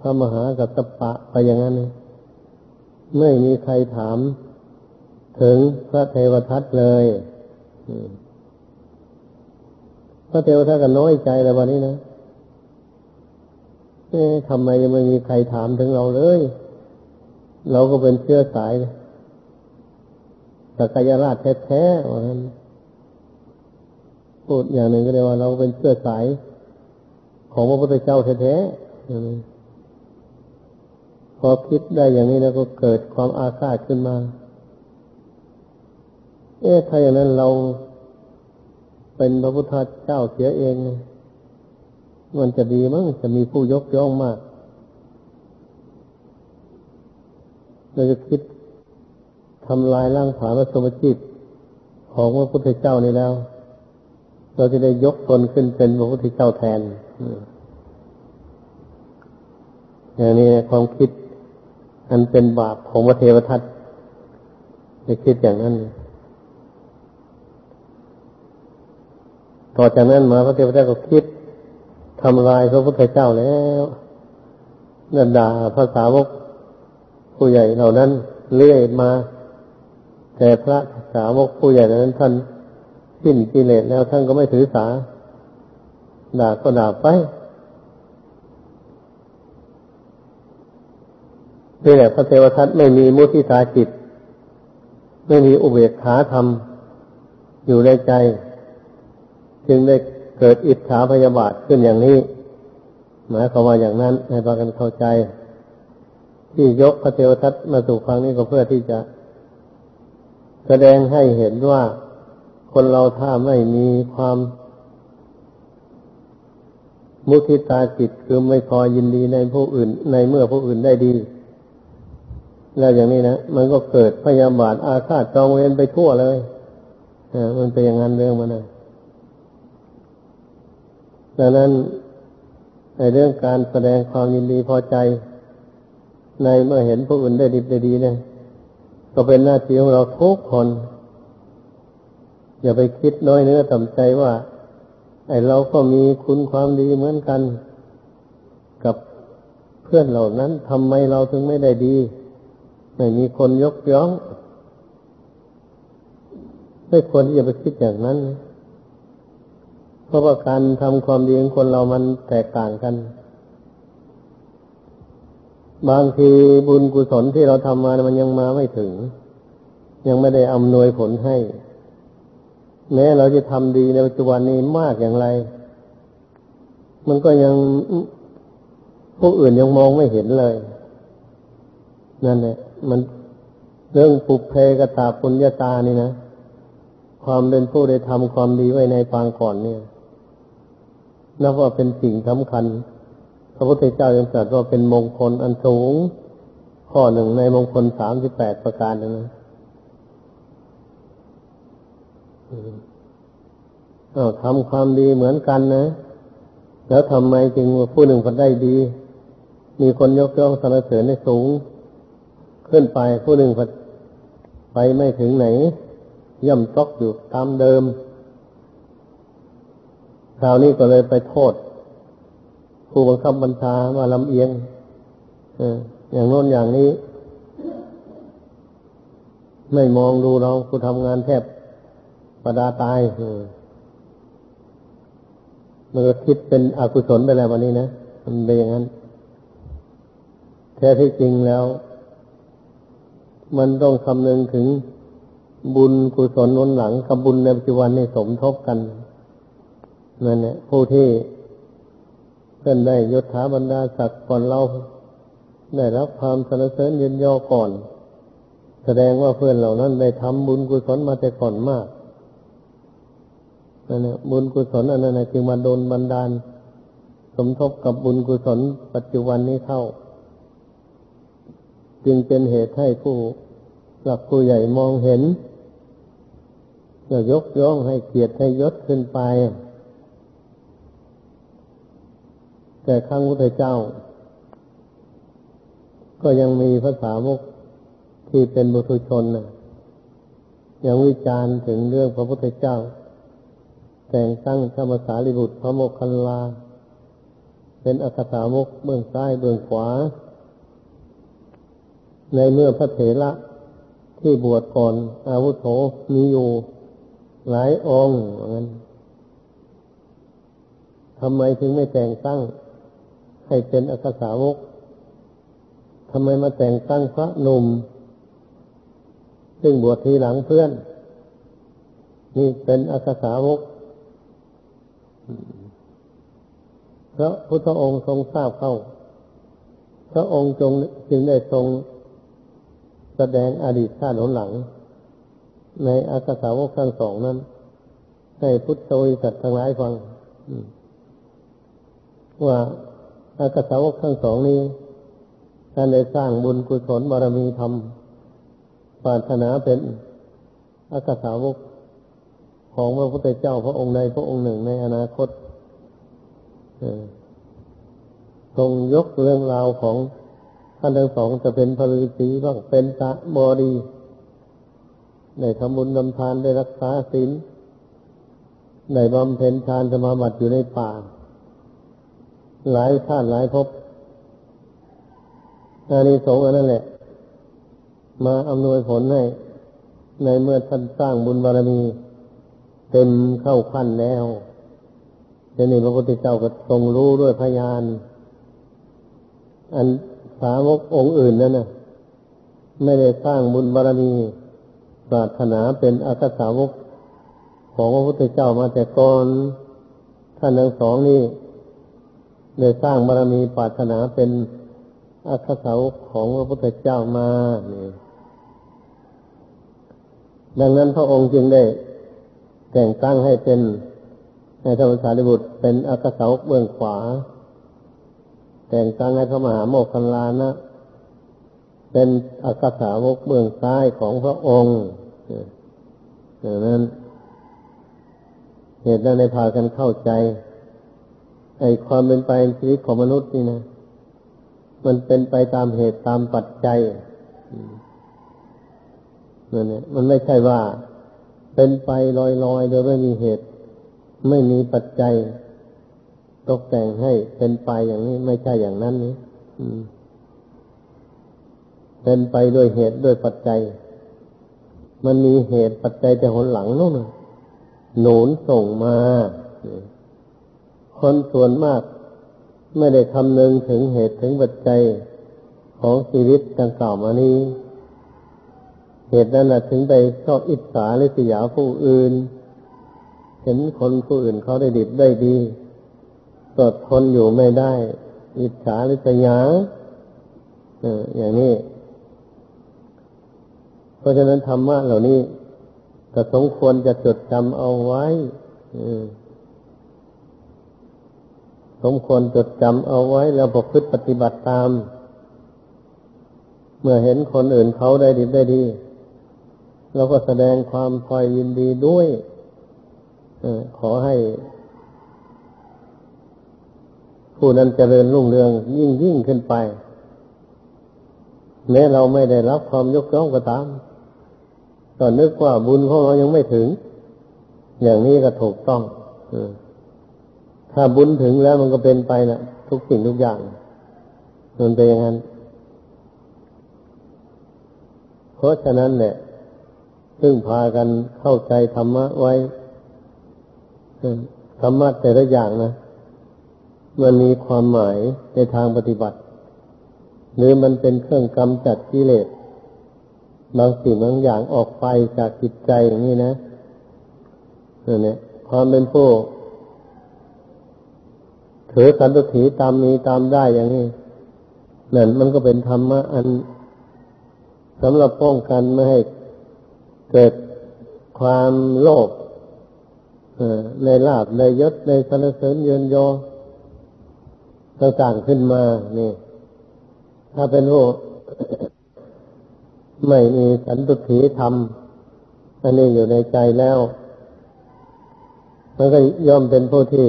พระมหากัตปะไปอย่างนั้นไม่มีใครถามถึงพระเทวทัตเลยพ ระเทวทัตก็น้อยใจแล้ววันนี้นะเอ๊ะทำไมยังไม่มีใครถามถึงเราเลย เราก็เป็นเชื้อสายสักยราชแท้ๆว่างั้นพูดอย่างหนึ่งก็เรียกว่าเราเป็นเชื้อสาย ของพระพุทธเจ้าแท้ๆพอคิดได้อย่างนี้แล้วก็เกิดความอาฆาตขึ้นมา เอ๊ะถ้าอย่างนั้นเรา เป็นพระพุทธเจ้าเสียเองมันจะดีมั้งจะมีผู้ยกย่องมากเราจะคิดทำลายร่างผาพระสมจิตของพระพุทธเจ้านี่แล้ว เราจะได้ยกตนขึ้นเป็นพระพุทธเจ้าแทนอย่างนี้ความคิดอันเป็นบาปของพระเทวทัตจะคิดอย่างนั้น ต่อจากนั้นมาพระเทวทัตก็คิดทำลายพระพุทธเจ้าแล้วนันดาภาษาวกผู้ใหญ่เหล่านั้นเลื่อยมา แต่พระสาวกผู้ใหญ่เหล่านั้นท่านสิ้นกิเลสแล้วท่านก็ไม่ถือสา ด่าก็ด่าไปนี่แหละพระเทวทัตไม่มีมุทิตาจิต ไม่มีอุเบกขาธรรม อยู่ในใจ จึงได้เกิดอิจฉาพยาบาทขึ้นอย่างนี้ หมายความว่าอย่างนั้นให้พากันเข้าใจ ที่ยกพระเทวทัตมาสู่ฟังนี้ก็เพื่อที่จะ แสดงให้เห็นว่าคนเราถ้าไม่มีความมุทิตาจิตคือไม่พอยินดีในผู้อื่น ในเมื่อผู้อื่นได้ดี แล้วอย่างนี้นะมันก็เกิดพยาบาทอาฆาตจองเวรไปทั่วเลยอ่ามันเป็นอย่างนั้นเรื่องมันนะ ดังนั้นในเรื่องการแสดงความยินดีพอใจ ในเมื่อเห็นผู้อื่นได้ดีได้ดีเนี่ยก็เป็นหน้าที่ของเราทุกคน อย่าไปคิดน้อยเนื้อต่ำใจว่า ไอ้เราก็มีคุณความดีเหมือนกัน กับเพื่อนเหล่านั้นทำไมเราถึงไม่ได้ดีไม่มีคนยกย่องไม่ควรที่จะไปคิดอย่างนั้น เพราะว่าการทำความดีของคนเรามันแตกต่างกัน บางทีบุญกุศลที่เราทำมามันยังมาไม่ถึง ยังไม่ได้อำนวยผลให้ แม้เราจะทำดีในปัจจุบันนี้มากอย่างไร มันก็ยังผู้อื่นยังมองไม่เห็นเลย นั่นแหละมันเรื่องปุเพกตาปุญญาตานี่นะ ความเป็นผู้ได้ทำความดีไว้ในปางก่อนเนี่ย นับว่าเป็นสิ่งสำคัญ พระพุทธเจ้ายังตรัสว่าเป็นมงคลอันสูง ข้อหนึ่งในมงคลสามสิบแปดประการนะอาทำความดีเหมือนกันนะ แล้วทำไมจึงผู้หนึ่งคนได้ดี มีคนยกย่องสรรเสริญในสูง ขึ้นไปผู้หนึ่งไปไม่ถึงไหน ย่ำตอกอยู่ตามเดิม ราวนี้ก็เลยไปโทษ ผู้บังคับบัญชาว่าลำเอียงอย่างโน้นอย่างนี้ ไม่มองดูเราผู้ทำงานแทบประดาตายมันก็คิดเป็นอกุศลไปแล้ววันนี้นะมันเป็นอย่างนั้น แท้ที่จริงแล้ว มันต้องคำนึงถึงบุญกุศลนนหลังกับบุญในปัจจุบันนี่สมทบกัน นั่นแหละผู้ที่เพื่อนได้ยศถาบรรดาศักดิ์ก่อนเราได้รับความสรรเสริญยินยอก่อน แสดงว่าเพื่อนเหล่านั้นได้ทำบุญกุศลมาแต่ก่อนมากนั่นแหละบุญกุศลอันนั้นจึงมาโดนบันดาล สมทบกับบุญกุศลปัจจุบันนี้เข้า จึงเป็นเหตุให้ผู้หลักผู้ใหญ่มองเห็นจะยกย่องให้เกียรติให้ยศขึ้นไป แต่ครั้งพุทธเจ้า ก็ยังมีภาษาวกที่เป็นบุตุชนนะยังวิจารณ์ถึงเรื่องพระพุทธเจ้า แต่งตั้งธรรมสารีบุตรพระโมคคัลลา เป็นอัคสาวกเบื้องซ้ายเบื้องขวา ในเมื่อพระเถระที่บวชก่อนอาวุโสมีอยู่หลายองค์งั้นทำไมถึงไม่แต่งตั้ง ให้เป็นอักษาวกทำไมมาแต่งตั้งพระหนุ่ม ซึ่งบวชทีหลังเพื่อน นี่เป็นอักษาวกพระพุทธองค์ทรงทราบเข้า พระองค์จงจึงได้ทรงแสดงอดีตชาติหนหลัง ในอากาสาวกทั้งสองนั้น ให้พุทธบริษัททั้งหลายฟังว่า อากาสาวกทั้งสองนี้ท่านได้สร้างบุญกุศลบารมีธรรมปรารถนาเป็นอากาสาวกของพระพุทธเจ้าพระองค์ใดพระองค์หนึ่งในอนาคตทรงยกเรื่องราวของท่านทั้งสองจะเป็นพระฤาษีบ้างเป็นตะบอดีในทำบุญนำทานได้รักษาศีลในบำเพ็ญฌานสมาบัติอยู่ในป่า หลายชาติหลายภพอานิสงส์อันนั้นแหละ มาอำนวยผลให้ ในเมื่อท่านสร้างบุญบารมี เต็มเข้าขั้นแล้วเดี๋ยวนี้พระพุทธเจ้าก็ทรงรู้ด้วยพยาน อันสาวกองค์อื่นนั่นนะไม่ได้สร้างบุญบารมีปรารถนาเป็นอากสาวกของพระพุทธเจ้ามาแต่ก่อน ท่านทั้งสองนี้ ได้สร้างบารมีปรารถนาเป็นอัคสาวของพระพุทธเจ้ามานี่ดังนั้นพระองค์จึงได้แต่งตั้งให้เป็นในธรรมสารีบุตรเป็นอัคสาวเบื้องขวา แต่งตั้งให้พระมหาโมคคัลลานะเป็นอัคสาวกเบื้องซ้ายของพระองค์ดังนั้น เหตุนั้นในพากันเข้าใจ ไอ้ความเป็นไปชีวิตของมนุษย์นี่นะมันเป็นไปตามเหตุตามปัจจัยนั่นเนี่ยมันไม่ใช่ว่า เป็นไปลอยๆโดยไม่มีเหตุ ไม่มีปัจจัย ตกแต่งให้เป็นไปอย่างนี้ ไม่ใช่อย่างนั้นนี่เป็นไปด้วยเหตุด้วยปัจจัย มันมีเหตุปัจจัยแต่หนหลังนู่นหนุนส่งมา คนส่วนมาก ไม่ได้คำนึงถึงเหตุถึงปัจจัยของชีวิตดังกล่าวมานี้ เหตุนั้นถึงไปชอบอิจฉาหรือสยาผู้อื่น เห็นคนผู้อื่นเขาได้ดิบได้ดีตดทนอยู่ไม่ได้ อิจฉาหรือสยาอย่างนี้ เพราะฉะนั้นธรรมะเหล่านี้ก็สมควรจะจดจำเอาไว้ สมควรจดจำเอาไว้แล้วประพฤติปฏิบัติตาม เมื่อเห็นคนอื่นเขาได้ดีได้ดีเราก็แสดงความพอยินดีด้วยขอให้ ผู้นั้นเจริญรุ่งเรืองยิ่งยิ่งขึ้นไป แม้เราไม่ได้รับความยกย่องก็ตามก็นึกว่าบุญของเรายังไม่ถึง อย่างนี้ก็ถูกต้อง ถ้าบุญถึงแล้วมันก็เป็นไปนะทุกสิ่งทุกอย่าง มันเป็นอย่างนั้น เพราะฉะนั้นแหละซึ่งพากันเข้าใจธรรมะไว้ธรรมะแต่ละอย่างนะมันมีความหมายในทางปฏิบัติ หรือมันเป็นเครื่องกำจัดกิเลสบางสิ่งบางอย่างออกไปจากจิตใจอย่างนี้นะนั่นแหละความเป็นผู้ ถือสันตถีตามมีตามได้อย่างนี้นั่นมันก็เป็นธรรมะอันสำหรับป้องกันไม่ให้เกิดความโลภในลาบในยศในสรรเสริญเยินยอต่างๆขึ้นมา นี่ ถ้าเป็นผู้ไม่มีสันตุถีธรรม อันนี้อยู่ในใจแล้ว มันก็ย่อมเป็นผู้ที่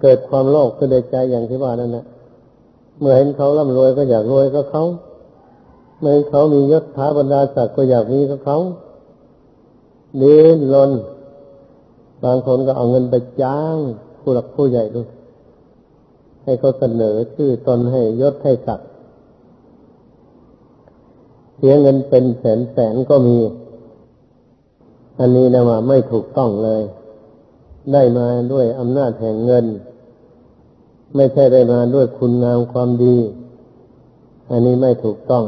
เกิดความโลภขึ้นในใจอย่างที่ว่านั่นแหละเมื่อเห็นเขาร่ำรวยก็อยากรวยก็เขาเมื่อเขามียศถาบรรดาศักดิ์ก็อยากมีก็เขาดิ้นรนบางคนก็เอาเงินไปจ้างผู้หลักผู้ใหญ่ด้วยให้เขาเสนอชื่อตนให้ยศให้ศักดิ์เสียเงินเป็นแสนแสนก็มี อันนี้นะว่าไม่ถูกต้องเลย ได้มาด้วยอำนาจแห่งเงิน ไม่ใช่ได้มาด้วยคุณงามความดี อันนี้ไม่ถูกต้อง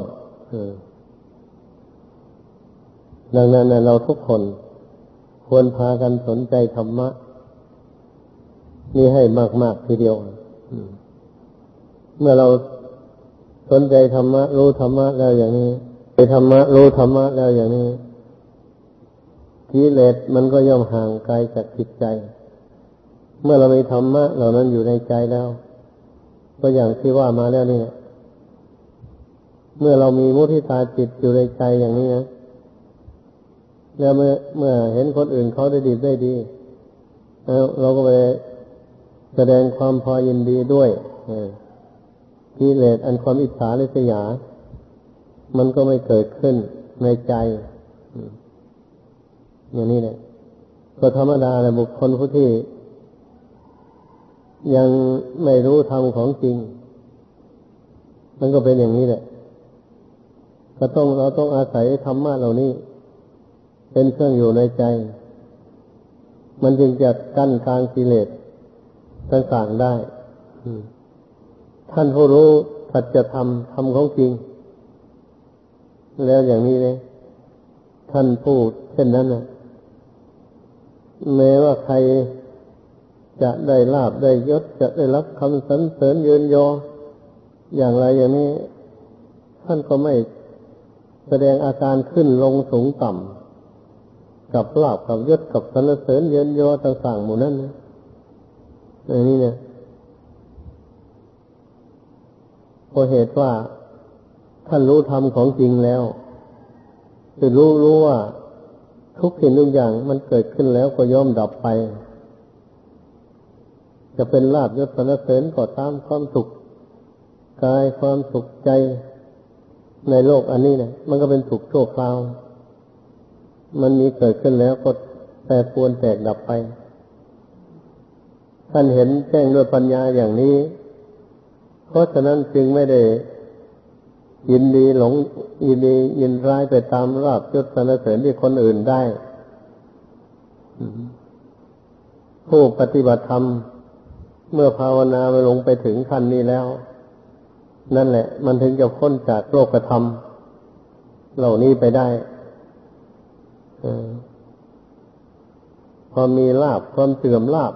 ดังนั้นเราทุกคนควรพากันสนใจธรรมะ นี่ให้มาก ๆ ทีเดียว เมื่อเราสนใจธรรมะ รู้ธรรมะแล้วอย่างนี้ไปธรรมะ รู้ธรรมะแล้วอย่างนี้ กิเลสมันก็ย่อมห่างไกลจากจิตใจ เมื่อเรามีธรรมะเหล่านั้นอยู่ในใจแล้ว ก็อย่างที่ว่ามาแล้วนี่เมื่อเรามีมุทิตาจิตอยู่ในใจอย่างนี้นะแล้วเมื่อเมื่อเห็นคนอื่นเขาได้ดีได้ดีเราก็ไปแสดงความพอยินดีด้วยกิเลสอันความอิจฉาริษยา มันก็ไม่เกิดขึ้นในใจ อย่างนี้เนี่ยก็ธรรมดาแหละบุคคลผู้ที่ ยังไม่รู้ธรรมของจริง มันก็เป็นอย่างนี้แหละก็ต้องเราต้องอาศัยธรรมะเหล่านี้ เป็นเครื่องอยู่ในใจ มันจึงจะกั้นกลางกิเลสต่างๆได้ท่านผู้รู้สัจธรรมธรรมของจริง แล้วอย่างนี้เลยท่านพูดเช่นนั้นนะ แม้ว่าใครจะได้ลาบได้ยศจะได้รับคำสรรเสริญเยืนยอ อย่างไรอย่างนี้ ท่านก็ไม่แสดงอาการขึ้นลงสูงต่ำกับลาบกับยศกับสรรเสริญเยืนยอต่างๆหมู่นั้นนะอย่างนี้เนี่ยเพราะเหตุว่าท่านรู้ธรรมของจริงแล้วคือรู้รู้ว่า ทุกสิ่งทุกอย่างมันเกิดขึ้นแล้วก็ย่อมดับไป จะเป็นลาบยศสรรเสริญก็ตามความสุขกายความสุขใจในโลกอันนี้เนี่ยมันก็เป็นสุขชั่วคราว มันมีเกิดขึ้นแล้วก็แปรปวนแตกดับไป ท่านเห็นแจ้งด้วยปัญญาอย่างนี้ เพราะฉะนั้นจึงไม่ได้ ยินดีหลงยินดียินร้ายไปตามราบยศสรรเสริญที่คนอื่นได้ผู้ปฏิบัติธรรม เมื่อภาวนาไปลงไปถึงขั้นนี้แล้ว นั่นแหละ มันถึงจะพ้นจากโลกธรรม เหล่านี้ไปได้ความมีลาบความเสื่อมลาบ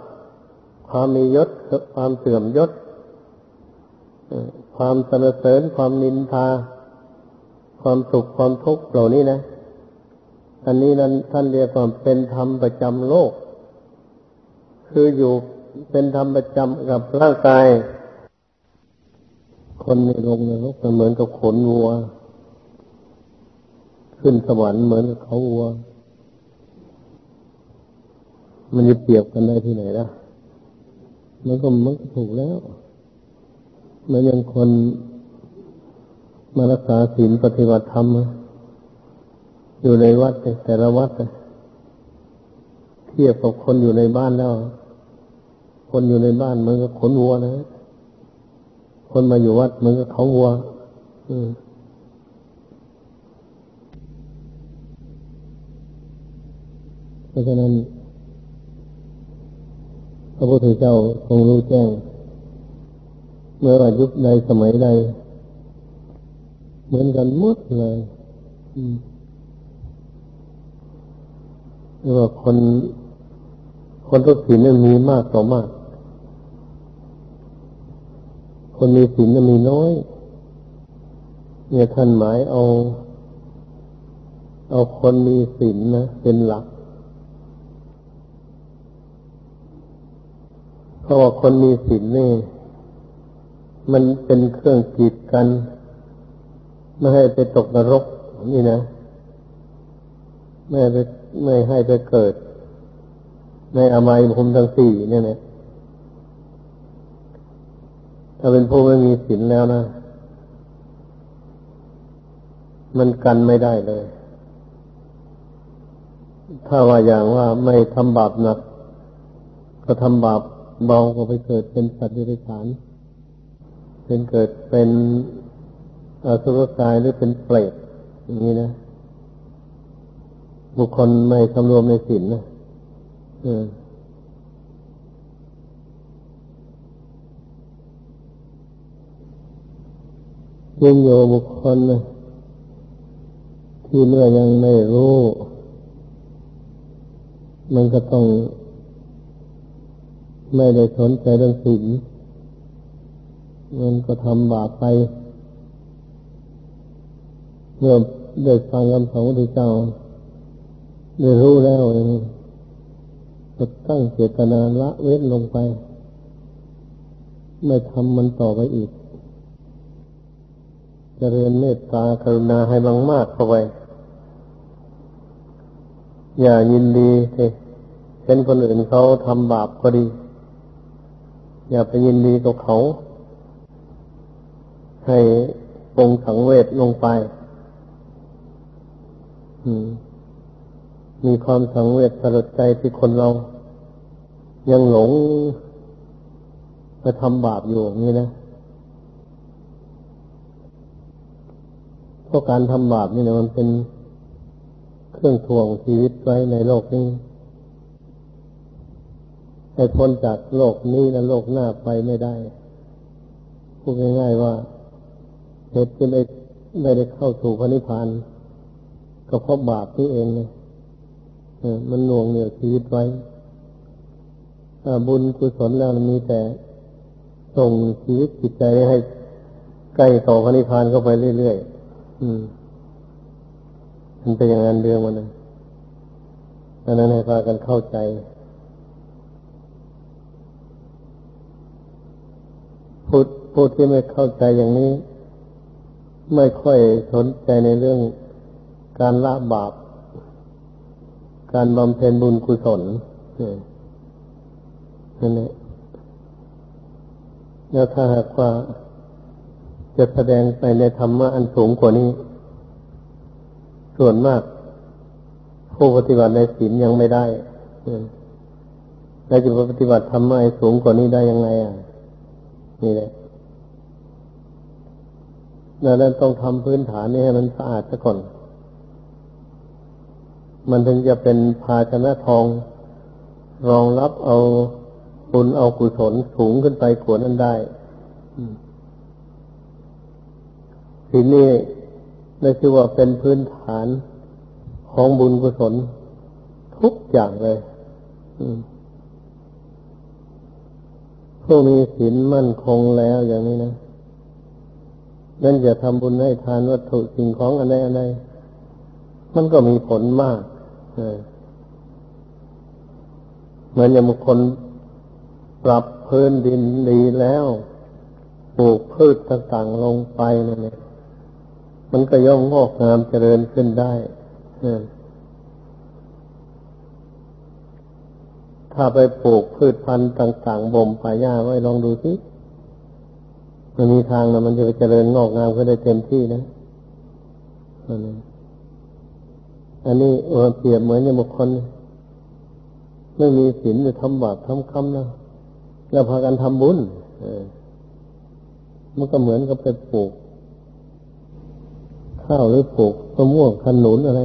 ความมียศความเสื่อมยศ ความสนเสริญความนินทา ความสุขความทุกข์เหล่านี้นะ อันนี้นั้นท่านเรียกว่าเป็นธรรมประจำโลก คืออยู่เป็นธรรมประจำกับร่างกาย คนในโลกนรกเหมือนกับขนวัว ขึ้นสวรรค์เหมือนกับเขาวัว มันจะเปรียบกันได้ที่ไหนล่ะมันก็มันก็ถูกแล้ว มันยังคนมารักษาศีลปฏิบัติธรรม อยู่ในวัดแต่ละวัดเทียบกับคนอยู่ในบ้านแล้ว คนอยู่ในบ้านมันก็ขนวัวนะ คนมาอยู่วัดมันก็เขาวัวเพราะฉะนั้นพระพุทธเจ้าทรงรู้แจ้ง เมื่อว่ายุคใดสมัยใด เหมือนกันหมดเลยเรียกว่าคน คนทุกศีลนั้นมีมากต่อมาก คนมีศีลนั้นมีน้อย เนี่ยท่านหมายเอา เอาคนมีศีลนะ เป็นหลักเพราะว่าคนมีศีลนี่ มันเป็นเครื่องกีดกัน ไม่ให้ไปตกนรกนี่นะ ไม่ให้ไปไม่ให้ไปเกิด ในอมัยภูมิทั้งสี่เนี่ยนะถ้าเป็นผู้ไม่มีศีลแล้วนะ มันกันไม่ได้เลย ถ้าว่าอย่างว่าไม่ทำบาปหนัก ก็ทำบาปเบาก็ไปเกิดเป็นสัตว์เดรัจฉาน เป็นเกิดเป็นอสุรกายหรือเป็นเปรตอย่างนี้นะ บุคคลไม่สำรวมในศีลนะยิ่งโยบุคคลนะที่เมื่อยังไม่รู้ มันก็ต้องไม่ได้สนใจเรื่องศีล มันก็ทำบาปไป เมื่อได้ฟังคำสอนของพระเจ้าได้รู้แล้วก็ตั้งเจตนาละเว้นลงไป ไม่ทำมันต่อไปอีกจเจริญเมตตากรุณาให้บังมากเข้าไป อย่ายินดีเห็นคนอื่นเขาทำบาปก็ดี อย่าไปยินดีกับเขา ให้ปงสังเวชลงไปมีความสังเวชสลดใจที่คนเรา ยังหลงไปทำบาปอยู่นี่นะเพราะการทำบาปนี่นะมันเป็นเครื่องทวงชีวิตไว้ในโลกนี้ให้พ้นจากโลกนี้และโลกหน้าไปไม่ได้ พูดง่ายๆว่า เหตุที่ไม่ไม่ได้เข้าสู่พระนิพพานก็เพราะบาปนี่เองเลยมันหน่วงเหนี่ยวชีวิตไว้บุญกุศลแล้วมีแต่ส่งชีวิตจิตใจให้ใกล้ต่อพระนิพพานเข้าไปเรื่อยๆอืมมันเป็นอย่างนั้นเรื่องมันนะดังนั้นให้พากันเข้าใจพูดพูดที่ไม่เข้าใจอย่างนี้ ไม่ค่อยสนใจในเรื่องการละบาป การบำเพ็ญบุญกุศลนั่นแหละแล้วถ้าหากว่าจะแสดงไปในธรรมะอันสูงกว่านี้ ส่วนมาก ผู้ปฏิบัติในศีลยังไม่ได้แล้วจะปฏิบัติธรรมะอันสูงกว่านี้ได้ยังไงอะ นี่แหละ ดังนั้นต้องทำพื้นฐานนี้ให้มันสะอาดซะก่อน มันถึงจะเป็นภาชนะทอง รองรับเอาบุญเอากุศลสูงขึ้นไปกว่านั้นได้ทีนี้นั่นคือว่าเป็นพื้นฐานของบุญกุศลทุกอย่างเลยผู้มีศีลมั่นคงแล้วอย่างนี้นะ นั่นจะทำบุญให้ทานวัตถุสิ่งของอะไรอะไรมันก็มีผลมากเหมือนอย่างบางคนปรับพื้นดินดีแล้วปลูกพืชต่างๆลงไปนั่นเองมันก็ย่อมงอกงามเจริญขึ้นได้ถ้าไปปลูกพืชพันธุ์ต่าง ๆบ่มป่าหญ้าไว้ลองดูสิ มันมีทางนะมันจะไปเจริญงอกงามขึ้นได้เต็มที่นะอันนี้เปรียบเหมือนอย่างบุคคลไม่มีศีลจะทำบาปทำคำนะแล้วพากันทำบุญมันก็เหมือนกับไปปลูก ข้าวหรือปลูกมะม่วงขนุนอะไร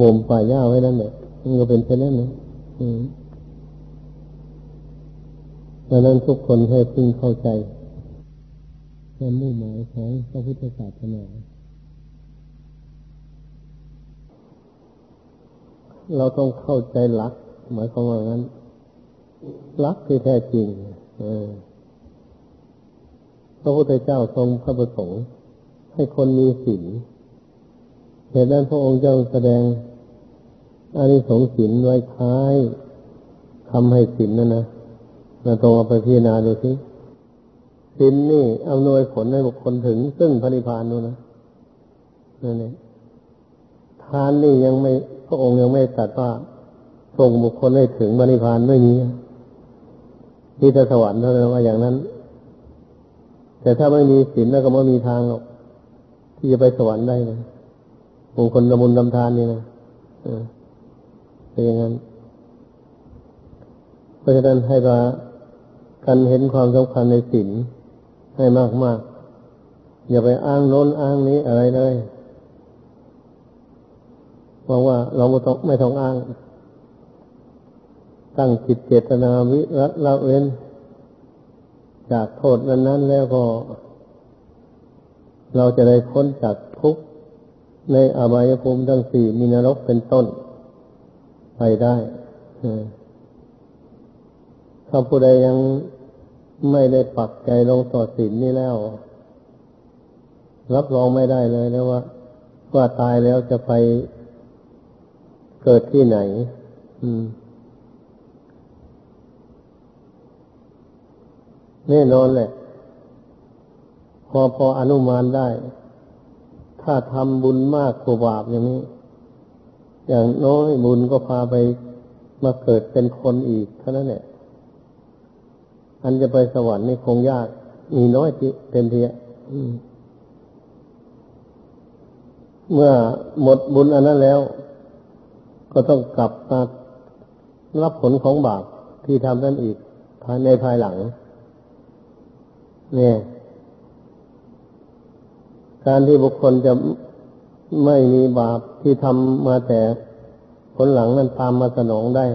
บ่มป่าหญ้าไว้นั่นแหละมันก็เป็นเช่นนั้นนะดังนั้นทุกคนให้พึงเข้าใจ ในมุ่งหมายของพระพุทธศาสนาเราต้องเข้าใจหลัก หมายความว่างั้นหลักที่แท้จริงพระพุทธเจ้าทรงพระประสงค์ให้คนมีศีลเหตุนั้นพระองค์เจ้าแสดงอานิสงส์ศีลไว้ท้ายทำให้ศีลนั่นนะเราตรงเอาไปพิจารณาดูสิ ศีลนี่อำนวยผลให้บุคคลถึง ซึ่งพระนิพพานนู่นนะนั่นเองทานนี่ยังไม่พระองค์ยังไม่ตัดว่าส่งบุคคลให้ถึงบริพานไม่มีที่จะสวรรค์เท่านั้นว่าอย่างนั้น แต่ถ้าไม่มีศีลแล้วก็ไม่มีทางหรอกที่จะไปสวรรค์ได้นะบุคคลละมุนลำทานนี่นะเป็นอย่างนั้น เพราะฉะนั้นให้ว่ากันเห็นความสำคัญในศีล ให้มากมากอย่าไปอ้างโน้นอ้างนี้อะไรเลยพราะว่าเราไม่ต้องไม่ต้องอ้าง ตั้งจิตเจตนาวิรัตละเว้น จากโทษนั้นนั้นแล้วก็ เราจะได้พ้นจากทุกข์ในอบายภูมิทั้งสี่มีนรกเป็นต้น ไปได้ถ้าผู้ใดยัง ไม่ได้ปักใจลงต่อศีลนี้แล้ว รับรองไม่ได้เลยนะว่าว่าตายแล้วจะไปเกิดที่ไหน อืมแน่นอนแหละ พอพออนุมานได้ ถ้าทำบุญมากกว่าบาปอย่างนี้ อย่างน้อยบุญก็พาไปมาเกิดเป็นคนอีกเท่านั้นแหละ อันจะไปสวรรค์นี่คงยาก มีน้อยที่เต็มทีเมื่อหมดบุญอันนั้นแล้ว ก็ต้องกลับมารับผลของบาปที่ทำนั่นอีกภายในภายหลัง เนี่ย การที่บุคคลจะไม่มีบาปที่ทำมาแต่ผลหลังนั้นตามมาสนองได้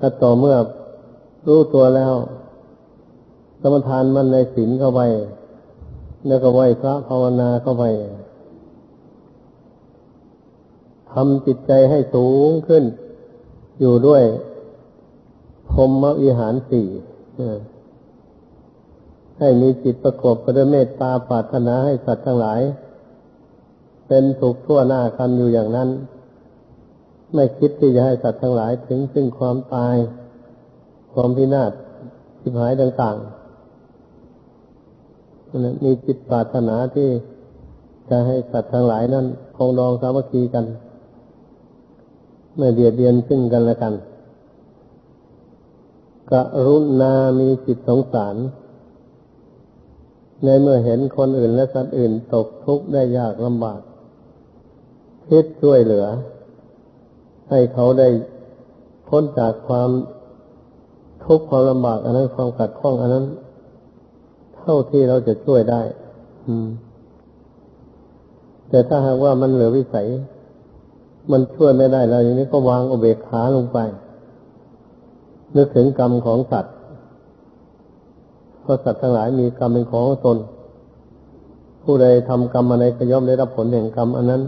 ถ้าต่อเมื่อ รู้ตัวแล้วสมทานมันในศีลเข้าไป แล้วก็ไหวพระภาวนาเข้าไปทำจิตใจให้สูงขึ้น อยู่ด้วยพรมวิหารสี่ให้มีจิตประกอบไปด้วยเมตตาปรารถนาให้สัตว์ทั้งหลาย เป็นถูกทั่วหน้ากันอยู่อย่างนั้น ไม่คิดที่จะให้สัตว์ทั้งหลายถึงซึ่งความตาย ความพินาศทิพหายต่างๆมีจิตปรารถนาที่จะให้สัตว์ทั้งหลายนั้นคงดองสามัคคีกัน ไม่เบียดเบียนซึ่งกันและกันกรุณามีจิตสงสาร ในเมื่อเห็นคนอื่นและสัตว์อื่นตกทุกข์ได้ยากลำบากคิดช่วยเหลือ ให้เขาได้พ้นจากความ ทุกข์ความลำบากอันนั้นความขัดข้อง อันนั้น เท่าที่เราจะช่วยได้ อืม แต่ถ้าหากว่ามันเหลือวิสัย มันช่วยไม่ได้แล้วอย่างนี้ก็วางอุเบกขาลงไป นึกถึงกรรมของสัตว์เพราะสัตว์ทั้งหลายมีกรรมเป็นของตน ผู้ใดทำกรรมอะไรก็ย่อมได้รับผลแห่งกรรมอันนั้น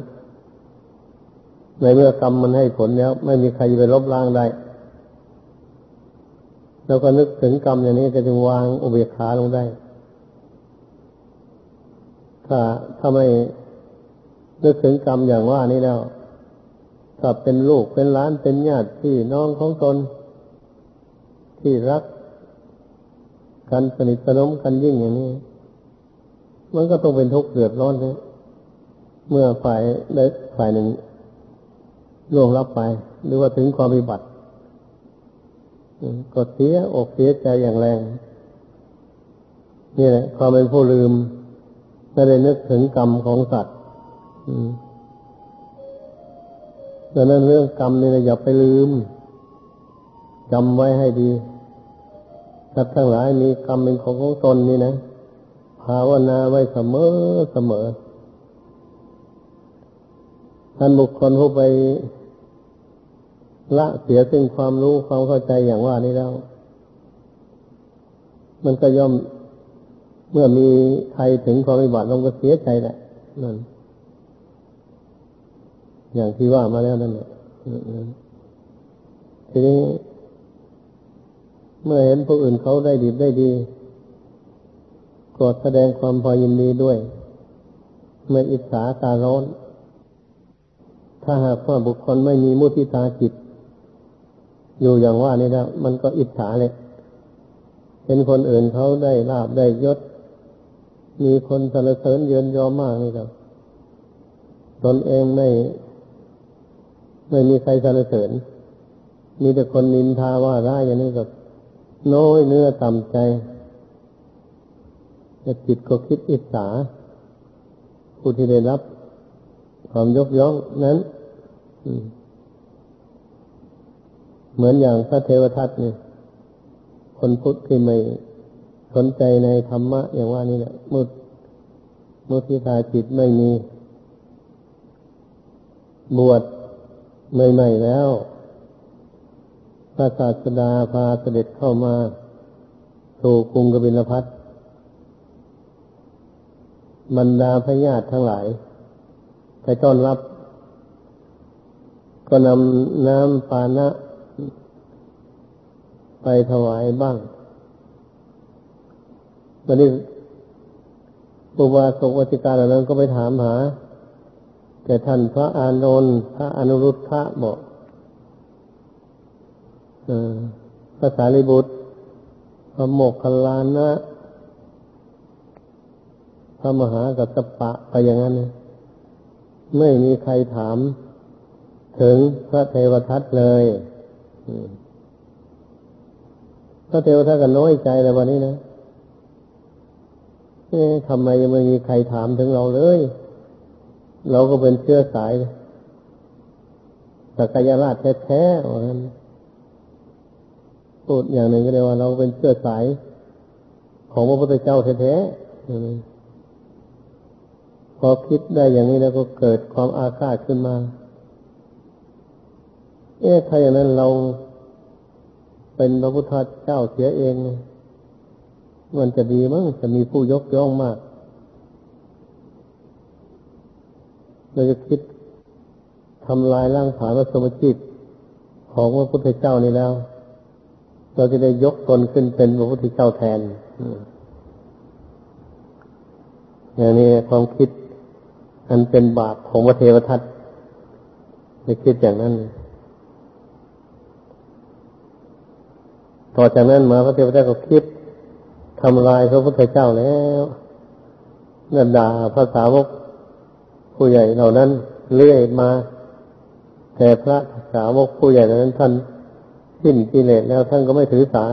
ในเมื่อกรรมมันให้ผลแล้ว ไม่มีใครจะไปลบล้างได้ เราก็นึกถึงกรรมอย่างนี้ก็จึงวางอุเบกขาลงได้ ถ้าถ้าไม่นึกถึงกรรมอย่างว่านี้แล้ว ถ้าเป็นลูกเป็นหลานเป็นญาติพี่น้องของตน ที่รักกันสนิทสนมกันยิ่งอย่างนี้ มันก็ต้องเป็นทุกข์เดือดร้อนเลยเมื่อฝ่ายใดฝ่ายหนึ่งล่วงรับไป หรือว่าถึงความวิบัติ ก็เสียอกเสียใจอย่างแรง นี่แหละความเป็นผู้ลืมไม่ได้นึกถึงกรรมของสัตว์ดังนั้นเรื่องกรรมนี่นะอย่าไปลืมจำไว้ให้ดีสัตว์ทั้งหลายมีกรรมเป็นของของตนนี่นะภาวนาไว้เสมอเสมอท่านบุคคลผู้ไป ละเสียซึ่งความรู้ความเข้าใจอย่างว่านี้แล้ว มันก็ย่อมเมื่อมีใครถึงความวิบัติลงก็เสียใจแหละนั่นอย่างที่ว่ามาแล้วนั่นแหละทีนี้ เมื่อเห็นผู้อื่นเขาได้ดีได้ดีก็แสดงความพอยินดีด้วยเมื่ออิจฉาตาร้อน ถ้าหากว่าบุคคลไม่มีมุทิตาจิต อยู่อย่างว่านี่นะมันก็อิจฉาเลยเห็นคนอื่นเขาได้ลาบได้ยศ มีคนสรรเสริญเยินยอมมากนี่ครับตนเองไม่ ไม่มีใครสรรเสริญ มีแต่คนนินทาว่าร้ายอย่างนี้ก็น้อยเนื้อต่ำใจแต่จิตก็คิดอิจฉาผู้ที่ได้รับความยกย่องนั้น อืม เหมือนอย่างพระเทวทัตนี่คนพุทธที่ไม่สนใจในธรรมะ อย่างว่านี่แหละมุดมุทิตาจิตไม่มีบวชใหม่ๆแล้วพระศาสดาพาเสด็จเข้ามาสู่กรุงกบิลพัทบรรดาพญาติทั้งหลายไปต้อนรับ ก็นำน้ำปานะ ไปถวายบ้างตอนนี้ปุบาสกวติการเหล่านั้นก็ไปถามหา แต่ท่านพระอานนท์พระอนุรุทธะบอกภาษาลิบุตร พระโมกขลานะพระมหากัสปะไปอย่างนั้นไม่มีใครถาม ถึงพระเทวทัตเลยพ ระเทวทัตก็น้อยใจเลยวันนี้นะทำไมยังไม่มีใครถามถึงเราเลย เราก็เป็นเชื้อสายสักยราชแท้ๆว่างั้นพูดอย่างหนึ่งก็เรียกว่าเราเป็นเชื้อสาย ของพระพุทธเจ้าแท้ๆพอคิดได้อย่างนี้แล้วก็เกิดความอาฆาตขึ้นมา เอ๊ะถ้าอย่างนั้นเรา เป็นพระพุทธเจ้าเสียเอง มันจะดีมั้งจะมีผู้ยกย่องมากเราจะคิดทำลายร่างผานวัสมจิตของพระพุทธเจ้านี่แล้ว เราจะได้ยกตนขึ้นเป็นพระพุทธเจ้าแทนอย่างนี้ความคิดอันเป็นบาปของพระเทวทัตจะคิดอย่างนั้น ต่อจากนั้นมาพระเทวทัตก็คิดทำลายพระพุทธเจ้าแล้วนั่นด่าภาษาวกผู้ใหญ่เหล่านั้นเลื่อยมา แต่พระสาวกผู้ใหญ่เหล่านั้นท่านสิ้นกิเลสแล้วท่านก็ไม่ถือสา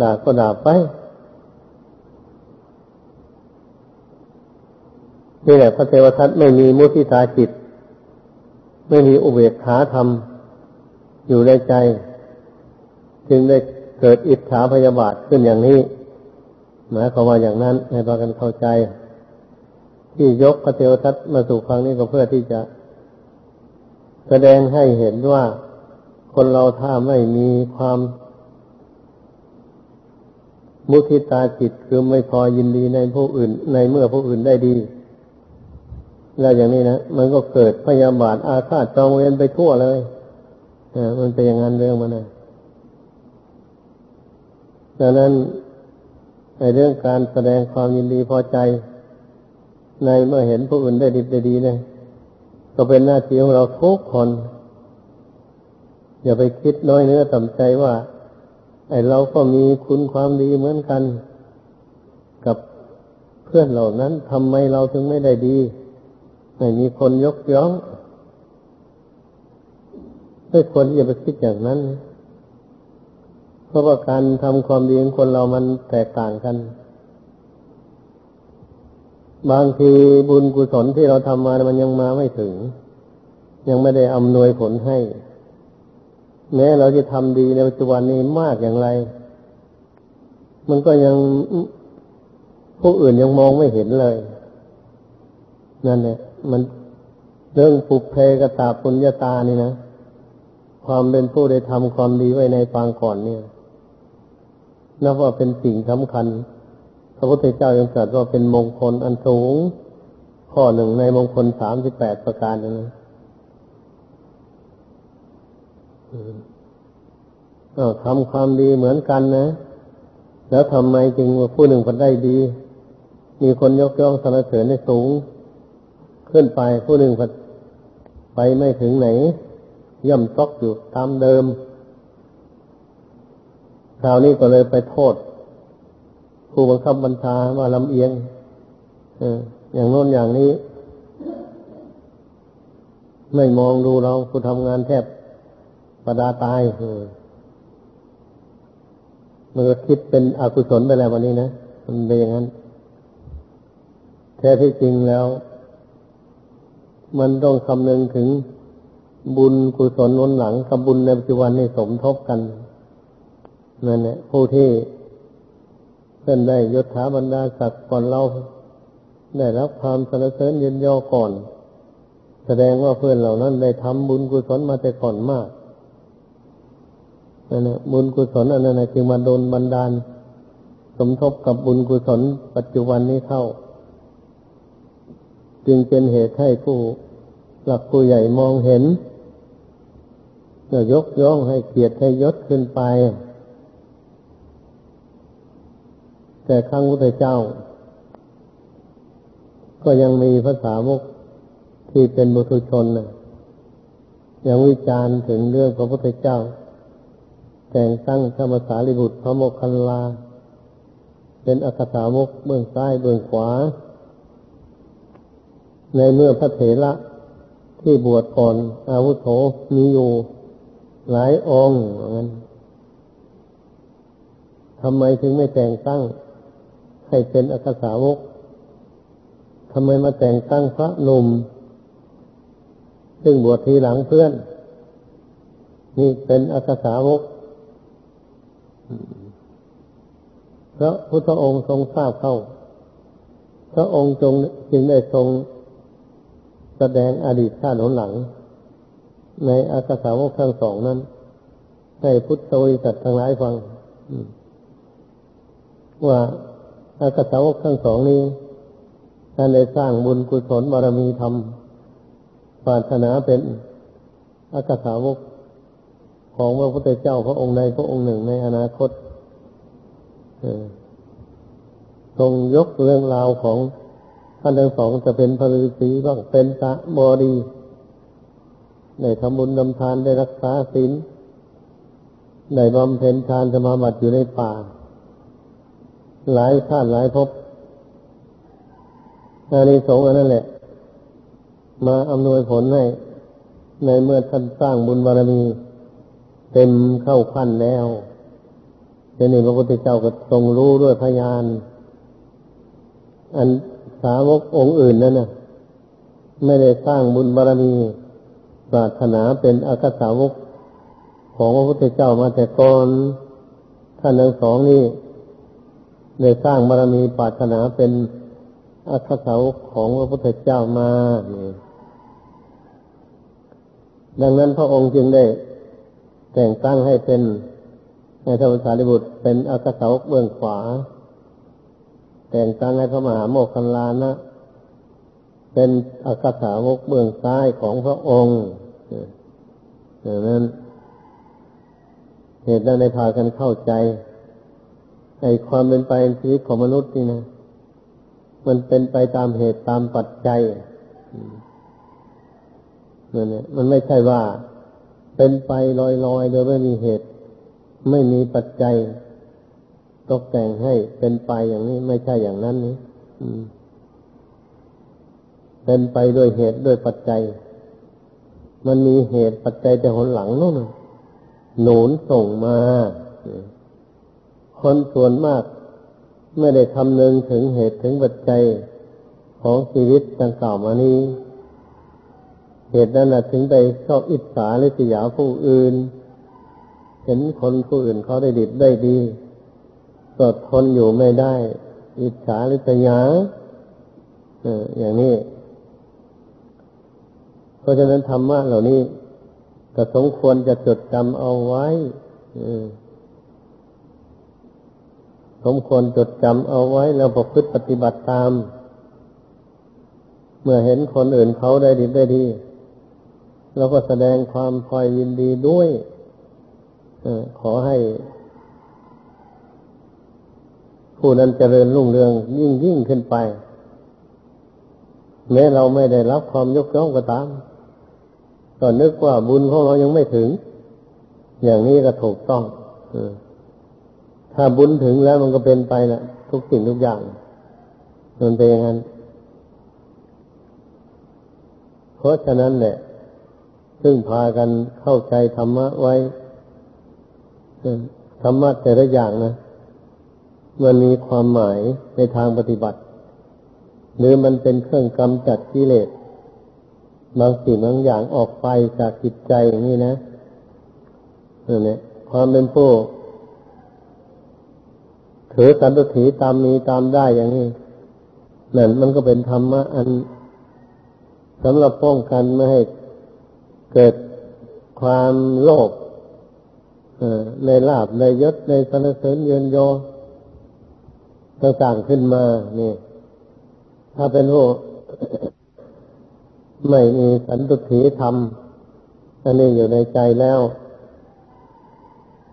ด่าก็ด่าไปนี่แหละพระเทวทัตไม่มีมุทิตาจิต ไม่มีอุเบกขาธรรม อยู่ในใจ จึงได้เกิดอิจฉาพยาบาทขึ้นอย่างนี้ หมายความว่าอย่างนั้นให้พากันเข้าใจ ที่ยกพระเทวทัตมาสู่ครั้งนี้ก็เพื่อที่จะ แสดงให้เห็นว่าคนเราถ้าไม่มีความมุทิตาจิตคือไม่พอยินดีในผู้อื่น ในเมื่อผู้อื่นได้ดี แล้วอย่างนี้นะมันก็เกิดพยาบาทอาฆาตจองเวรไปทั่วเลยอ่ามันเป็นอย่างนั้นเรื่องมันนะ ดังนั้นในเรื่องการแสดงความยินดีพอใจ ในเมื่อเห็นผู้อื่นได้ดีได้ดีเนี่ยก็เป็นหน้าที่ของเราทุกคน อย่าไปคิดน้อยเนื้อต่ำใจว่า ไอ้เราก็มีคุณความดีเหมือนกัน กับเพื่อนเหล่านั้นทำไมเราถึงไม่ได้ดีไม่มีคนยกย่องไม่ควรที่จะไปคิดอย่างนั้นเพ ราะว่าการทำความดีของคนเรามันแตกต่างกัน บางทีบุญกุศลที่เราทำมามันยังมาไม่ถึง ยังไม่ได้อำนวยผลให้ แม้เราจะทำดีในปัจจุบันนี้มากอย่างไร มันก็ยังผู้อื่นยังมองไม่เห็นเลย นั่นแหละมันเรื่องปุเพกตาปุญญาตานี่นะความเป็นผู้ได้ทำความดีไว้ในปางก่อนเนี่ย นับว่าเป็นสิ่งสำคัญ พระพุทธเจ้ายังตรัสว่าเป็นมงคลอันสูง ข้อหนึ่งในมงคลสามสิบแปดประการนะอาทำความดีเหมือนกันนะ แล้วทำไมจึงว่าผู้หนึ่งคนได้ดี มีคนยกย่องสรรเสริญได้สูง ขึ้นไปผู้หนึ่งคนไปไม่ถึงไหน ย่ำตอกอยู่ตามเดิม คราวนี้ก็เลยไปโทษ ผู้บังคับบัญชาว่าลำเอียงอย่างโน้นอย่างนี้ ไม่มองดูเราผู้ทำงานแทบประดาตายมันก็คิดเป็นอกุศลไปแล้ววันนี้นะมันเป็นอย่างนั้นแท้ที่จริงแล้ว มันต้องคำนึงถึงบุญกุศลล้นหลังกับบุญในปัจจุบันนี่สมทบกัน นั่นแหละผู้ที่เพื่อนได้ยศถาบรรดาศักดิ์ก่อนเราได้รับความสรรเสริญเย็นยอก่อน แสดงว่าเพื่อนเหล่านั้นได้ทำบุญกุศลมาแต่ก่อนมากนั่นแหละบุญกุศลอันนั้นจึงมาโดนบันดาล สมทบกับบุญกุศลปัจจุบันนี้เข้า จึงเป็นเหตุให้ผู้หลักผู้ใหญ่มองเห็นจะยกย่องให้เกียรติให้ยศขึ้นไป แต่ครั้งพุทธเจ้า ก็ยังมีภาษาวกที่เป็นบุตุชนนะยังวิจารณ์ถึงเรื่องพระพุทธเจ้า แต่งตั้งธรรมสารีบุตรพระโมคคัลลา เป็นอักษามกเบื้องซ้ายเบื้องขวา ในเมื่อพระเถระที่บวชก่อนอาวุโสมีอยู่หลายองค์งั้นทำไมถึงไม่แต่งตั้ง ให้เป็นอักษาวกทำไมมาแต่งตั้งพระหนุ่ม ซึ่งบวชทีหลังเพื่อน นี่เป็นอักษาวกพระพุทธองค์ทรงทราบเข้า พระองค์จงจึงได้ทรงแสดงอดีตชาติหนหลัง ในอักษาวกทั้งสองนั้น ให้พุทธวิสัตทั้งหลายฟังว่า อากษาวกทั้งสองนี้ท่านได้สร้างบุญกุศลบารมีธรรมปรารถนาเป็นอากษาวกของพระพุทธเจ้าพระองค์ใดพระองค์หนึ่งในอนาคตทรงยกเรื่องราวของท่านทั้งสองจะเป็นพระฤาษีบ้างเป็นตะบอดีได้ทำบุญนำทานได้รักษาศีลได้บำเพ็ญทานสมาบัติอยู่ในป่า หลายชาติหลายภพอานิสงส์อันนั้นแหละ มาอำนวยผลให้ ในเมื่อท่านสร้างบุญบารมี เต็มเข้าขั้นแล้วเจนี่พระพุทธเจ้าก็ทรงรู้ด้วยพยาน อันสาวกองค์อื่นนั่นนะไม่ได้สร้างบุญบารมีปรารถนาเป็นอากสาวกของพระพุทธเจ้ามาแต่ก่อนท่านทั้งสองนี้ ได้สร้างบารมีปรารถนาเป็นอัคสาวของพระพุทธเจ้ามา ดังนั้นพระองค์จึงได้แต่งตั้งให้เป็นในธรรมสารีบุตร เป็นอัคสาวกเบื้องขวา แต่งตั้งให้พระมหาโมคคัลลานะเป็นอัคสาวกเบื้องซ้ายของพระองค์ดังนั้น เหตุนั้นในพากันเข้าใจ ไอ้ความเป็นไปชีวิตของมนุษย์นี่นะ มันเป็นไปตามเหตุตามปัจจัยนั่นเนี่ยมันไม่ใช่ว่าเป็นไปลอยๆ โดยไม่มีเหตุ ไม่มีปัจจัยตกแต่งให้เป็นไปอย่างนี้ ไม่ใช่อย่างนั้นนี่เป็นไปด้วยเหตุด้วยปัจจัย มันมีเหตุปัจจัยแต่หนหลังนู่นหนุนส่งมา คนส่วนมาก ไม่ได้คำนึงถึงเหตุถึงปัจจัยของชีวิตดังกล่าวมานี้ เหตุนั้นถึงได้ชอบอิจฉาหรือสยาผู้อื่น เห็นคนผู้อื่นเขาได้ดีได้ดีกดทนอยู่ไม่ได้ อิจฉาหรือสยาอย่างนี้ เพราะฉะนั้นธรรมะเหล่านี้ก็สมควรจะจดจำเอาไว้ สมควรจดจำเอาไว้แล้วประพฤติปฏิบัติตาม เมื่อเห็นคนอื่นเขาได้ดีได้ดีเราก็แสดงความพอยินดีด้วยอขอให้ ผู้นั้นเจริญรุ่งเรืองยิ่งยิ่งขึ้นไป แม้เราไม่ได้รับความยกย่องก็ตามก็นึกว่าบุญของเรายังไม่ถึง อย่างนี้ก็ถูกต้อง อ ถ้าบุญถึงแล้วมันก็เป็นไปแหละทุกสิ่งทุกอย่าง มันเป็นอย่างนั้น เพราะฉะนั้นแหละ ซึ่งพากันเข้าใจธรรมะไว้ธรรมะแต่ละอย่างนะมันมีความหมายในทางปฏิบัติ หรือมันเป็นเครื่องกำจัดกิเลสบางสิ่งบางอย่างออกไปจากจิตใจอย่างนี้นะนั่นแหละความเป็นผู้ ถือสันตถีตามมีตามได้อย่างนี้นั่นมันก็เป็นธรรมะอันสำหรับป้องกันไม่ให้เกิดความโลภในลาบในยศในสนเสริญเยินโยต่างๆขึ้นมา นี่ ถ้าเป็นผู้ไม่มีสันตุถีธรรม อันนี้อยู่ในใจแล้ว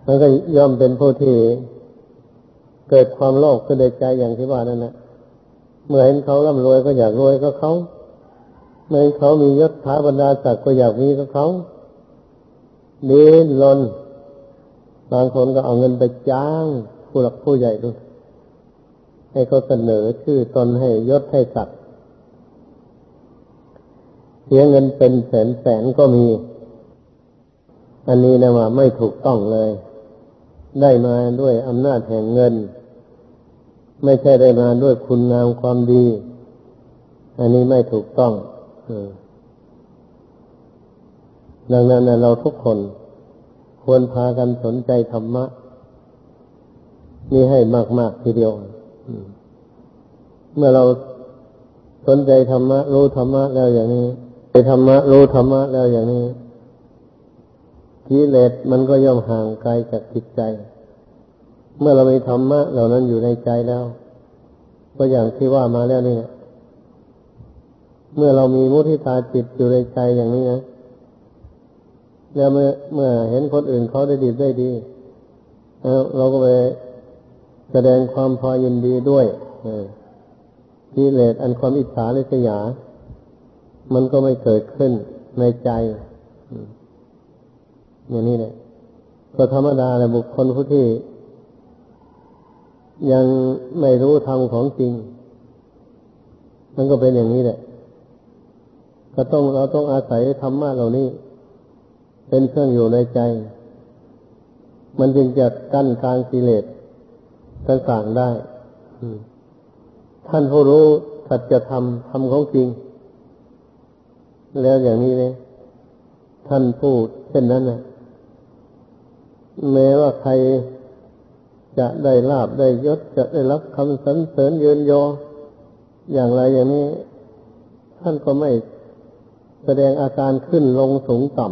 มันก็ย่อมเป็นผู้ที่ เกิดความโลภขึ้นในใจอย่างที่ว่านั่นแหละเมื่อเห็นเขาร่ำรวยก็อยากรวยก็เขาในเขามียศถาบรรดาศักดิ์ก็อยากมีกับเขาดิ้นรนบางคนก็เอาเงินไปจ้างผู้หลักผู้ใหญ่ด้วยให้เขาเสนอชื่อตนให้ยศให้ศักดิ์เสียเงินเป็นแสนแสนก็มี อันนี้นะว่าไม่ถูกต้องเลย ได้มาด้วยอำนาจแห่งเงิน ไม่ใช่ได้มาด้วยคุณงามความดี อันนี้ไม่ถูกต้องดังนั้นเราทุกคนควรพากันสนใจธรรมะนี่ให้มาก ๆ ทีเดียว เมื่อเราสนใจธรรมะ รู้ธรรมะแล้วอย่างนี้ไปธรรมะ รู้ธรรมะแล้วอย่างนี้กิเลสมันก็ย่อมห่างไกลจากจิตใจ เมื่อเรามีธรรมะเหล่านั้นอยู่ในใจแล้ว ก็อย่างที่ว่ามาแล้วนี่เมื่อเรามีมุทิตาจิตอยู่ในใจอย่างนี้นะแล้วเมื่อเมื่อเห็นคนอื่นเขาได้ดีได้ดีเราก็ไปแสดงความพอยินดีด้วยกิเลสอันความอิจฉาริษยา มันก็ไม่เกิดขึ้นในใจอย่างนี้แหละก็ธรรมดาแหละบุคคลผู้ที่ ยังไม่รู้ธรรมของจริง มันก็เป็นอย่างนี้แหละก็ต้องเราต้องอาศัยธรรมะเหล่านี้ เป็นเครื่องอยู่ในใจ มันจึงจะกั้นกลางกิเลสต่างๆได้ท่านผู้รู้สัจธรรมธรรมของจริง แล้วอย่างนี้เลยท่านพูดเช่นนั้นนะแม้ว่าใคร จะได้ลาบได้ยศจะได้รับคำสรรเสริญเยินยอ อย่างไรอย่างนี้ ท่านก็ไม่แสดงอาการขึ้นลงสูงต่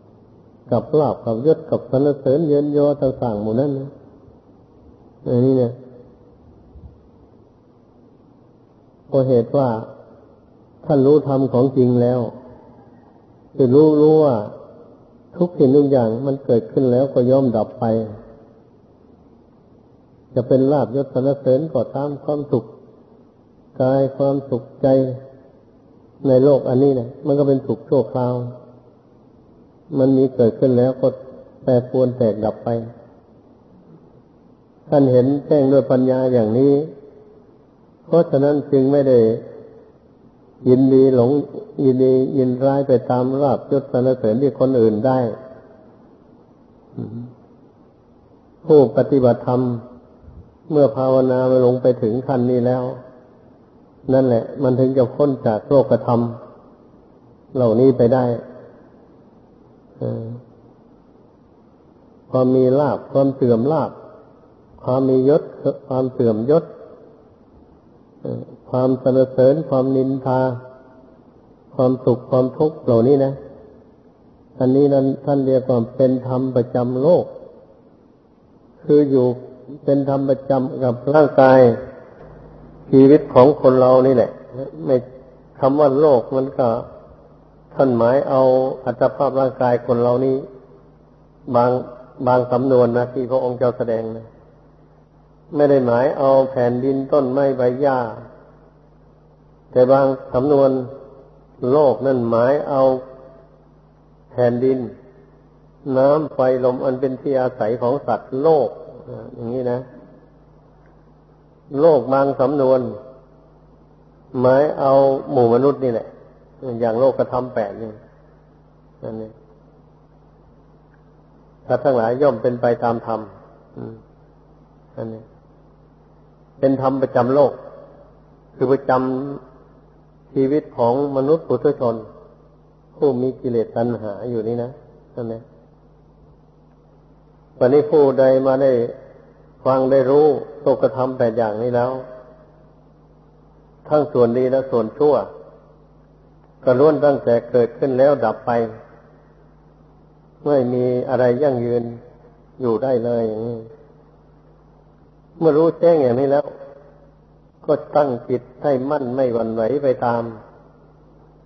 ำกับลาบกับยศกับสรรเสริญเยินยอต่างๆหมู่นั้นนะอันนี้เนี่ยเพราะเหตุว่าท่านรู้ธรรมของจริงแล้วคือรู้รู้ว่าทุกสิ่งทุกอย่างมันเกิดขึ้นแล้วก็ย่อมดับไป จะเป็นลาบยศสรรเสริญก็ตามความสุขกายความสุขใจในโลกอันนี้เนี่ยมันก็เป็นสุขชั่วคราว มันมีเกิดขึ้นแล้วก็แปรปวนแตกดับไป ท่านเห็นแจ้งด้วยปัญญาอย่างนี้ เพราะฉะนั้นจึงไม่ได้ยินดีหลงยินดียินร้ายไปตามราบยศสรรเสริญที่คนอื่นได้ ผู้ปฏิบัติธรรม เมื่อภาวนาไปลงไปถึงขั้นนี้แล้ว นั่นแหละ มันถึงจะพ้นจากโลกธรรม เหล่านี้ไปได้ความมีลาบความเสื่อมลาบความมียศความเสื่อมยศความสนเสริญความนินทา ความสุขความทุกข์เหล่านี้นะอันนี้นั้นท่านเรียกว่าเป็นธรรมประจำโลก คืออยู่ เป็นธรรมประจำกับร่างกายชีวิตของคนเรานี่แหละไม่คำว่าโลกมันก็ท่านหมายเอาอัตภาพร่างกายคนเรานี้ บางบางสำนวนนะที่พระองค์เจ้าแสดงนะไม่ได้หมายเอาแผ่นดินต้นไม้ใบหญ้า แต่บางสำนวนโลกนั่นหมายเอาแผ่นดิน น้ำไฟลมอันเป็นที่อาศัยของสัตว์โลก อย่างนี้นะ โลกบางสำนวน หมายเอาหมู่มนุษย์นี่แหละ อย่างโลกกระทำแปดนี่นั่นนี่ถ้าทั้งหลายย่อมเป็นไปตามธรรมอันนี้ เป็นธรรมประจำโลก คือประจำชีวิตของมนุษย์ปุถุชน ผู้มีกิเลสตัณหาอยู่นี่นะนั่นเอง วันนี้ผู้ใดมาได้ฟังได้รู้โลกธรรมแปดอย่างนี้แล้ว ทั้งส่วนดีและส่วนชั่วก็ล้วนตั้งแต่เกิดขึ้นแล้วดับไป ไม่มีอะไรยั่งยืนอยู่ได้เลยเมื่อรู้แจ้งอย่างนี้แล้ว ก็ตั้งจิตให้มั่นไม่หวั่นไหวไปตาม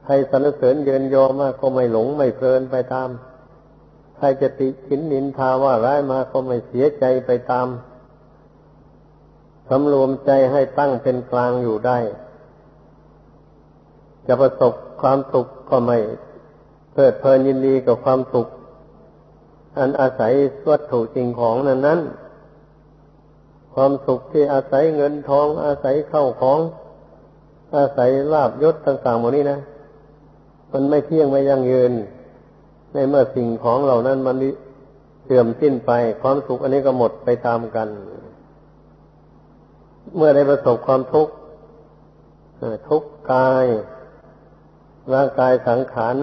ใครสรรเสริญเยินยอมากก็ไม่หลงไม่เพลินไปตาม ใครจะติขินนินทาว่าร้ายมาก็ไม่เสียใจไปตามสำรวมใจให้ตั้งเป็นกลางอยู่ได้ จะประสบความสุขก็ไม่เพลิดเพลินยินดีกับความสุข อันอาศัยวัตถุสิ่งของนั้นนั้นความสุขที่อาศัยเงินทอง อาศัยเข้าของ อาศัยลาบยศต่างๆหมดนี้นะ มันไม่เที่ยงไม่ยั่งยืน ในเมื่อสิ่งของเหล่านั้นมันเสื่อมสิ้นไป ความสุขอันนี้ก็หมดไปตามกัน เมื่อได้ประสบความทุกข์ทุกข์กาย ร่างกายสังขาร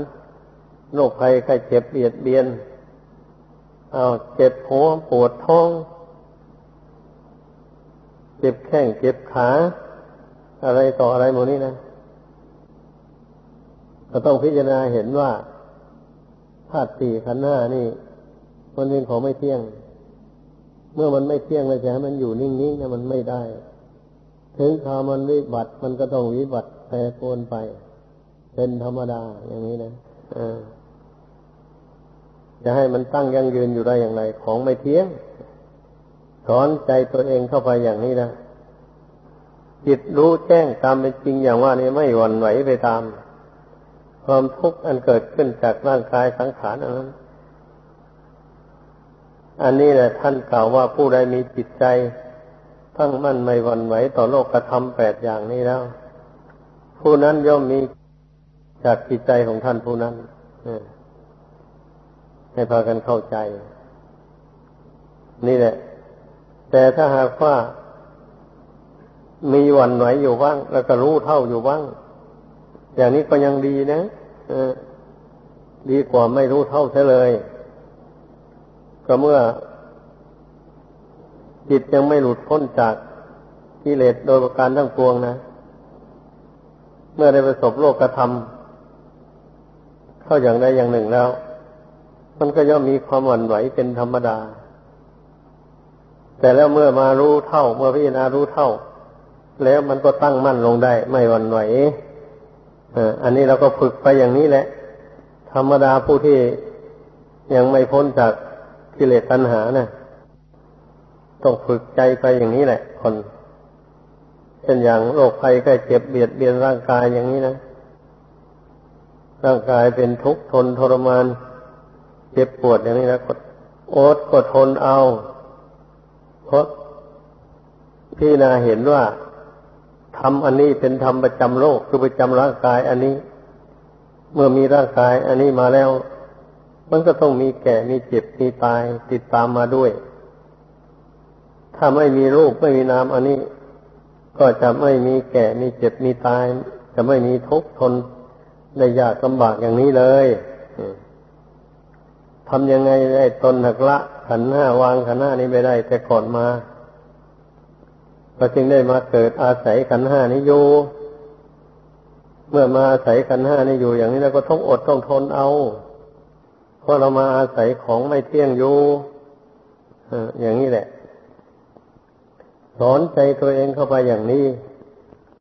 โรคภัยไข้เจ็บเบียดเบียนเอาเจ็บหัวปวดท้อง เจ็บแข้งเจ็บขา อะไรต่ออะไรหมดนี้นะ ก็ต้องพิจารณาเห็นว่าาตุสี่ขันธ์ห้านี่ มันเป็นของไม่เที่ยง เมื่อมันไม่เที่ยงเลยใช่มันอยู่นิ่งๆนะมันไม่ได้ ถึงคามันวิบัติมันก็ต้องวิบัติแปรปรวนไป เป็นธรรมดาอย่างนี้นะจะให้มันตั้งยั่งยืนอยู่ได้อย่างไร ของไม่เที่ยง สอนใจตัวเองเข้าไปอย่างนี้นะจิตรู้แจ้งตามเป็นจริงอย่างว่านี้ไม่หวั่นไหวไปตาม ความทุกข์อันเกิดขึ้นจากร่างกายสังขารอันนั้น อันนี้แหละท่านกล่าวว่าผู้ใดมีจิตใจ ตั้งมั่นไม่หวั่นไหวต่อโลกกระทำแปดอย่างนี้แล้ว ผู้นั้นย่อมมีจากจิตใจของท่านผู้นั้นให้พากันเข้าใจ นี่แหละ แต่ถ้าหากว่ามีหวั่นไหวอยู่บ้าง แล้วก็รู้เท่าอยู่บ้าง อย่างนี้ก็ยังดีนะดีกว่าไม่รู้เท่าใช่เลย ก็เมื่อ จิตยังไม่หลุดพ้นจากกิเลสโดยประการทั้งปวงนะ เมื่อได้ประสบโลกกระทำเข้าอย่างใดอย่างหนึ่งแล้ว มันก็ย่อมมีความหวั่นไหวเป็นธรรมดา แต่แล้วเมื่อมารู้เท่า เมื่อพิจารณารู้เท่า แล้วมันก็ตั้งมั่นลงได้ ไม่หวั่นไหว อันนี้เราก็ฝึกไปอย่างนี้แหละ ธรรมดาผู้ที่ยังไม่พ้นจากกิเลสตัณหานะต้องฝึกใจไปอย่างนี้แหละ คนเช่นอย่างโรคภัยใกล้เจ็บเบียดเบียนร่างกายอย่างนี้นะร่างกายเป็นทุกข์ทนทรมาน เจ็บปวดอย่างนี้นะก็อดก็ทนเอาเพราะพี่นาเห็นว่า ทำอันนี้เป็นธรรมประจำโลกคือประจำร่างกายอันนี้ เมื่อมีร่างกายอันนี้มาแล้ว มันก็ต้องมีแก่มีเจ็บมีตายติดตามมาด้วย ถ้าไม่มีรูปไม่มีนามอันนี้ ก็จะไม่มีแก่มีเจ็บมีตาย จะไม่มีทุกข์ทนได้ยากลำบากอย่างนี้เลยทำยังไงได้ตนหักละขันห้าวางขันห้านี้ไปได้ แต่ก่อนมา ก็จึงได้มาเกิดอาศัยขันห้านี้อยู่ เมื่อมาอาศัยขันห้านี้อยู่ อย่างนี้เราก็ต้องอดต้องทนเอา เพราะเรามาอาศัยของไม่เที่ยงอยู่อย่างนี้แหละ สอนใจตัวเองเข้าไปอย่างนี้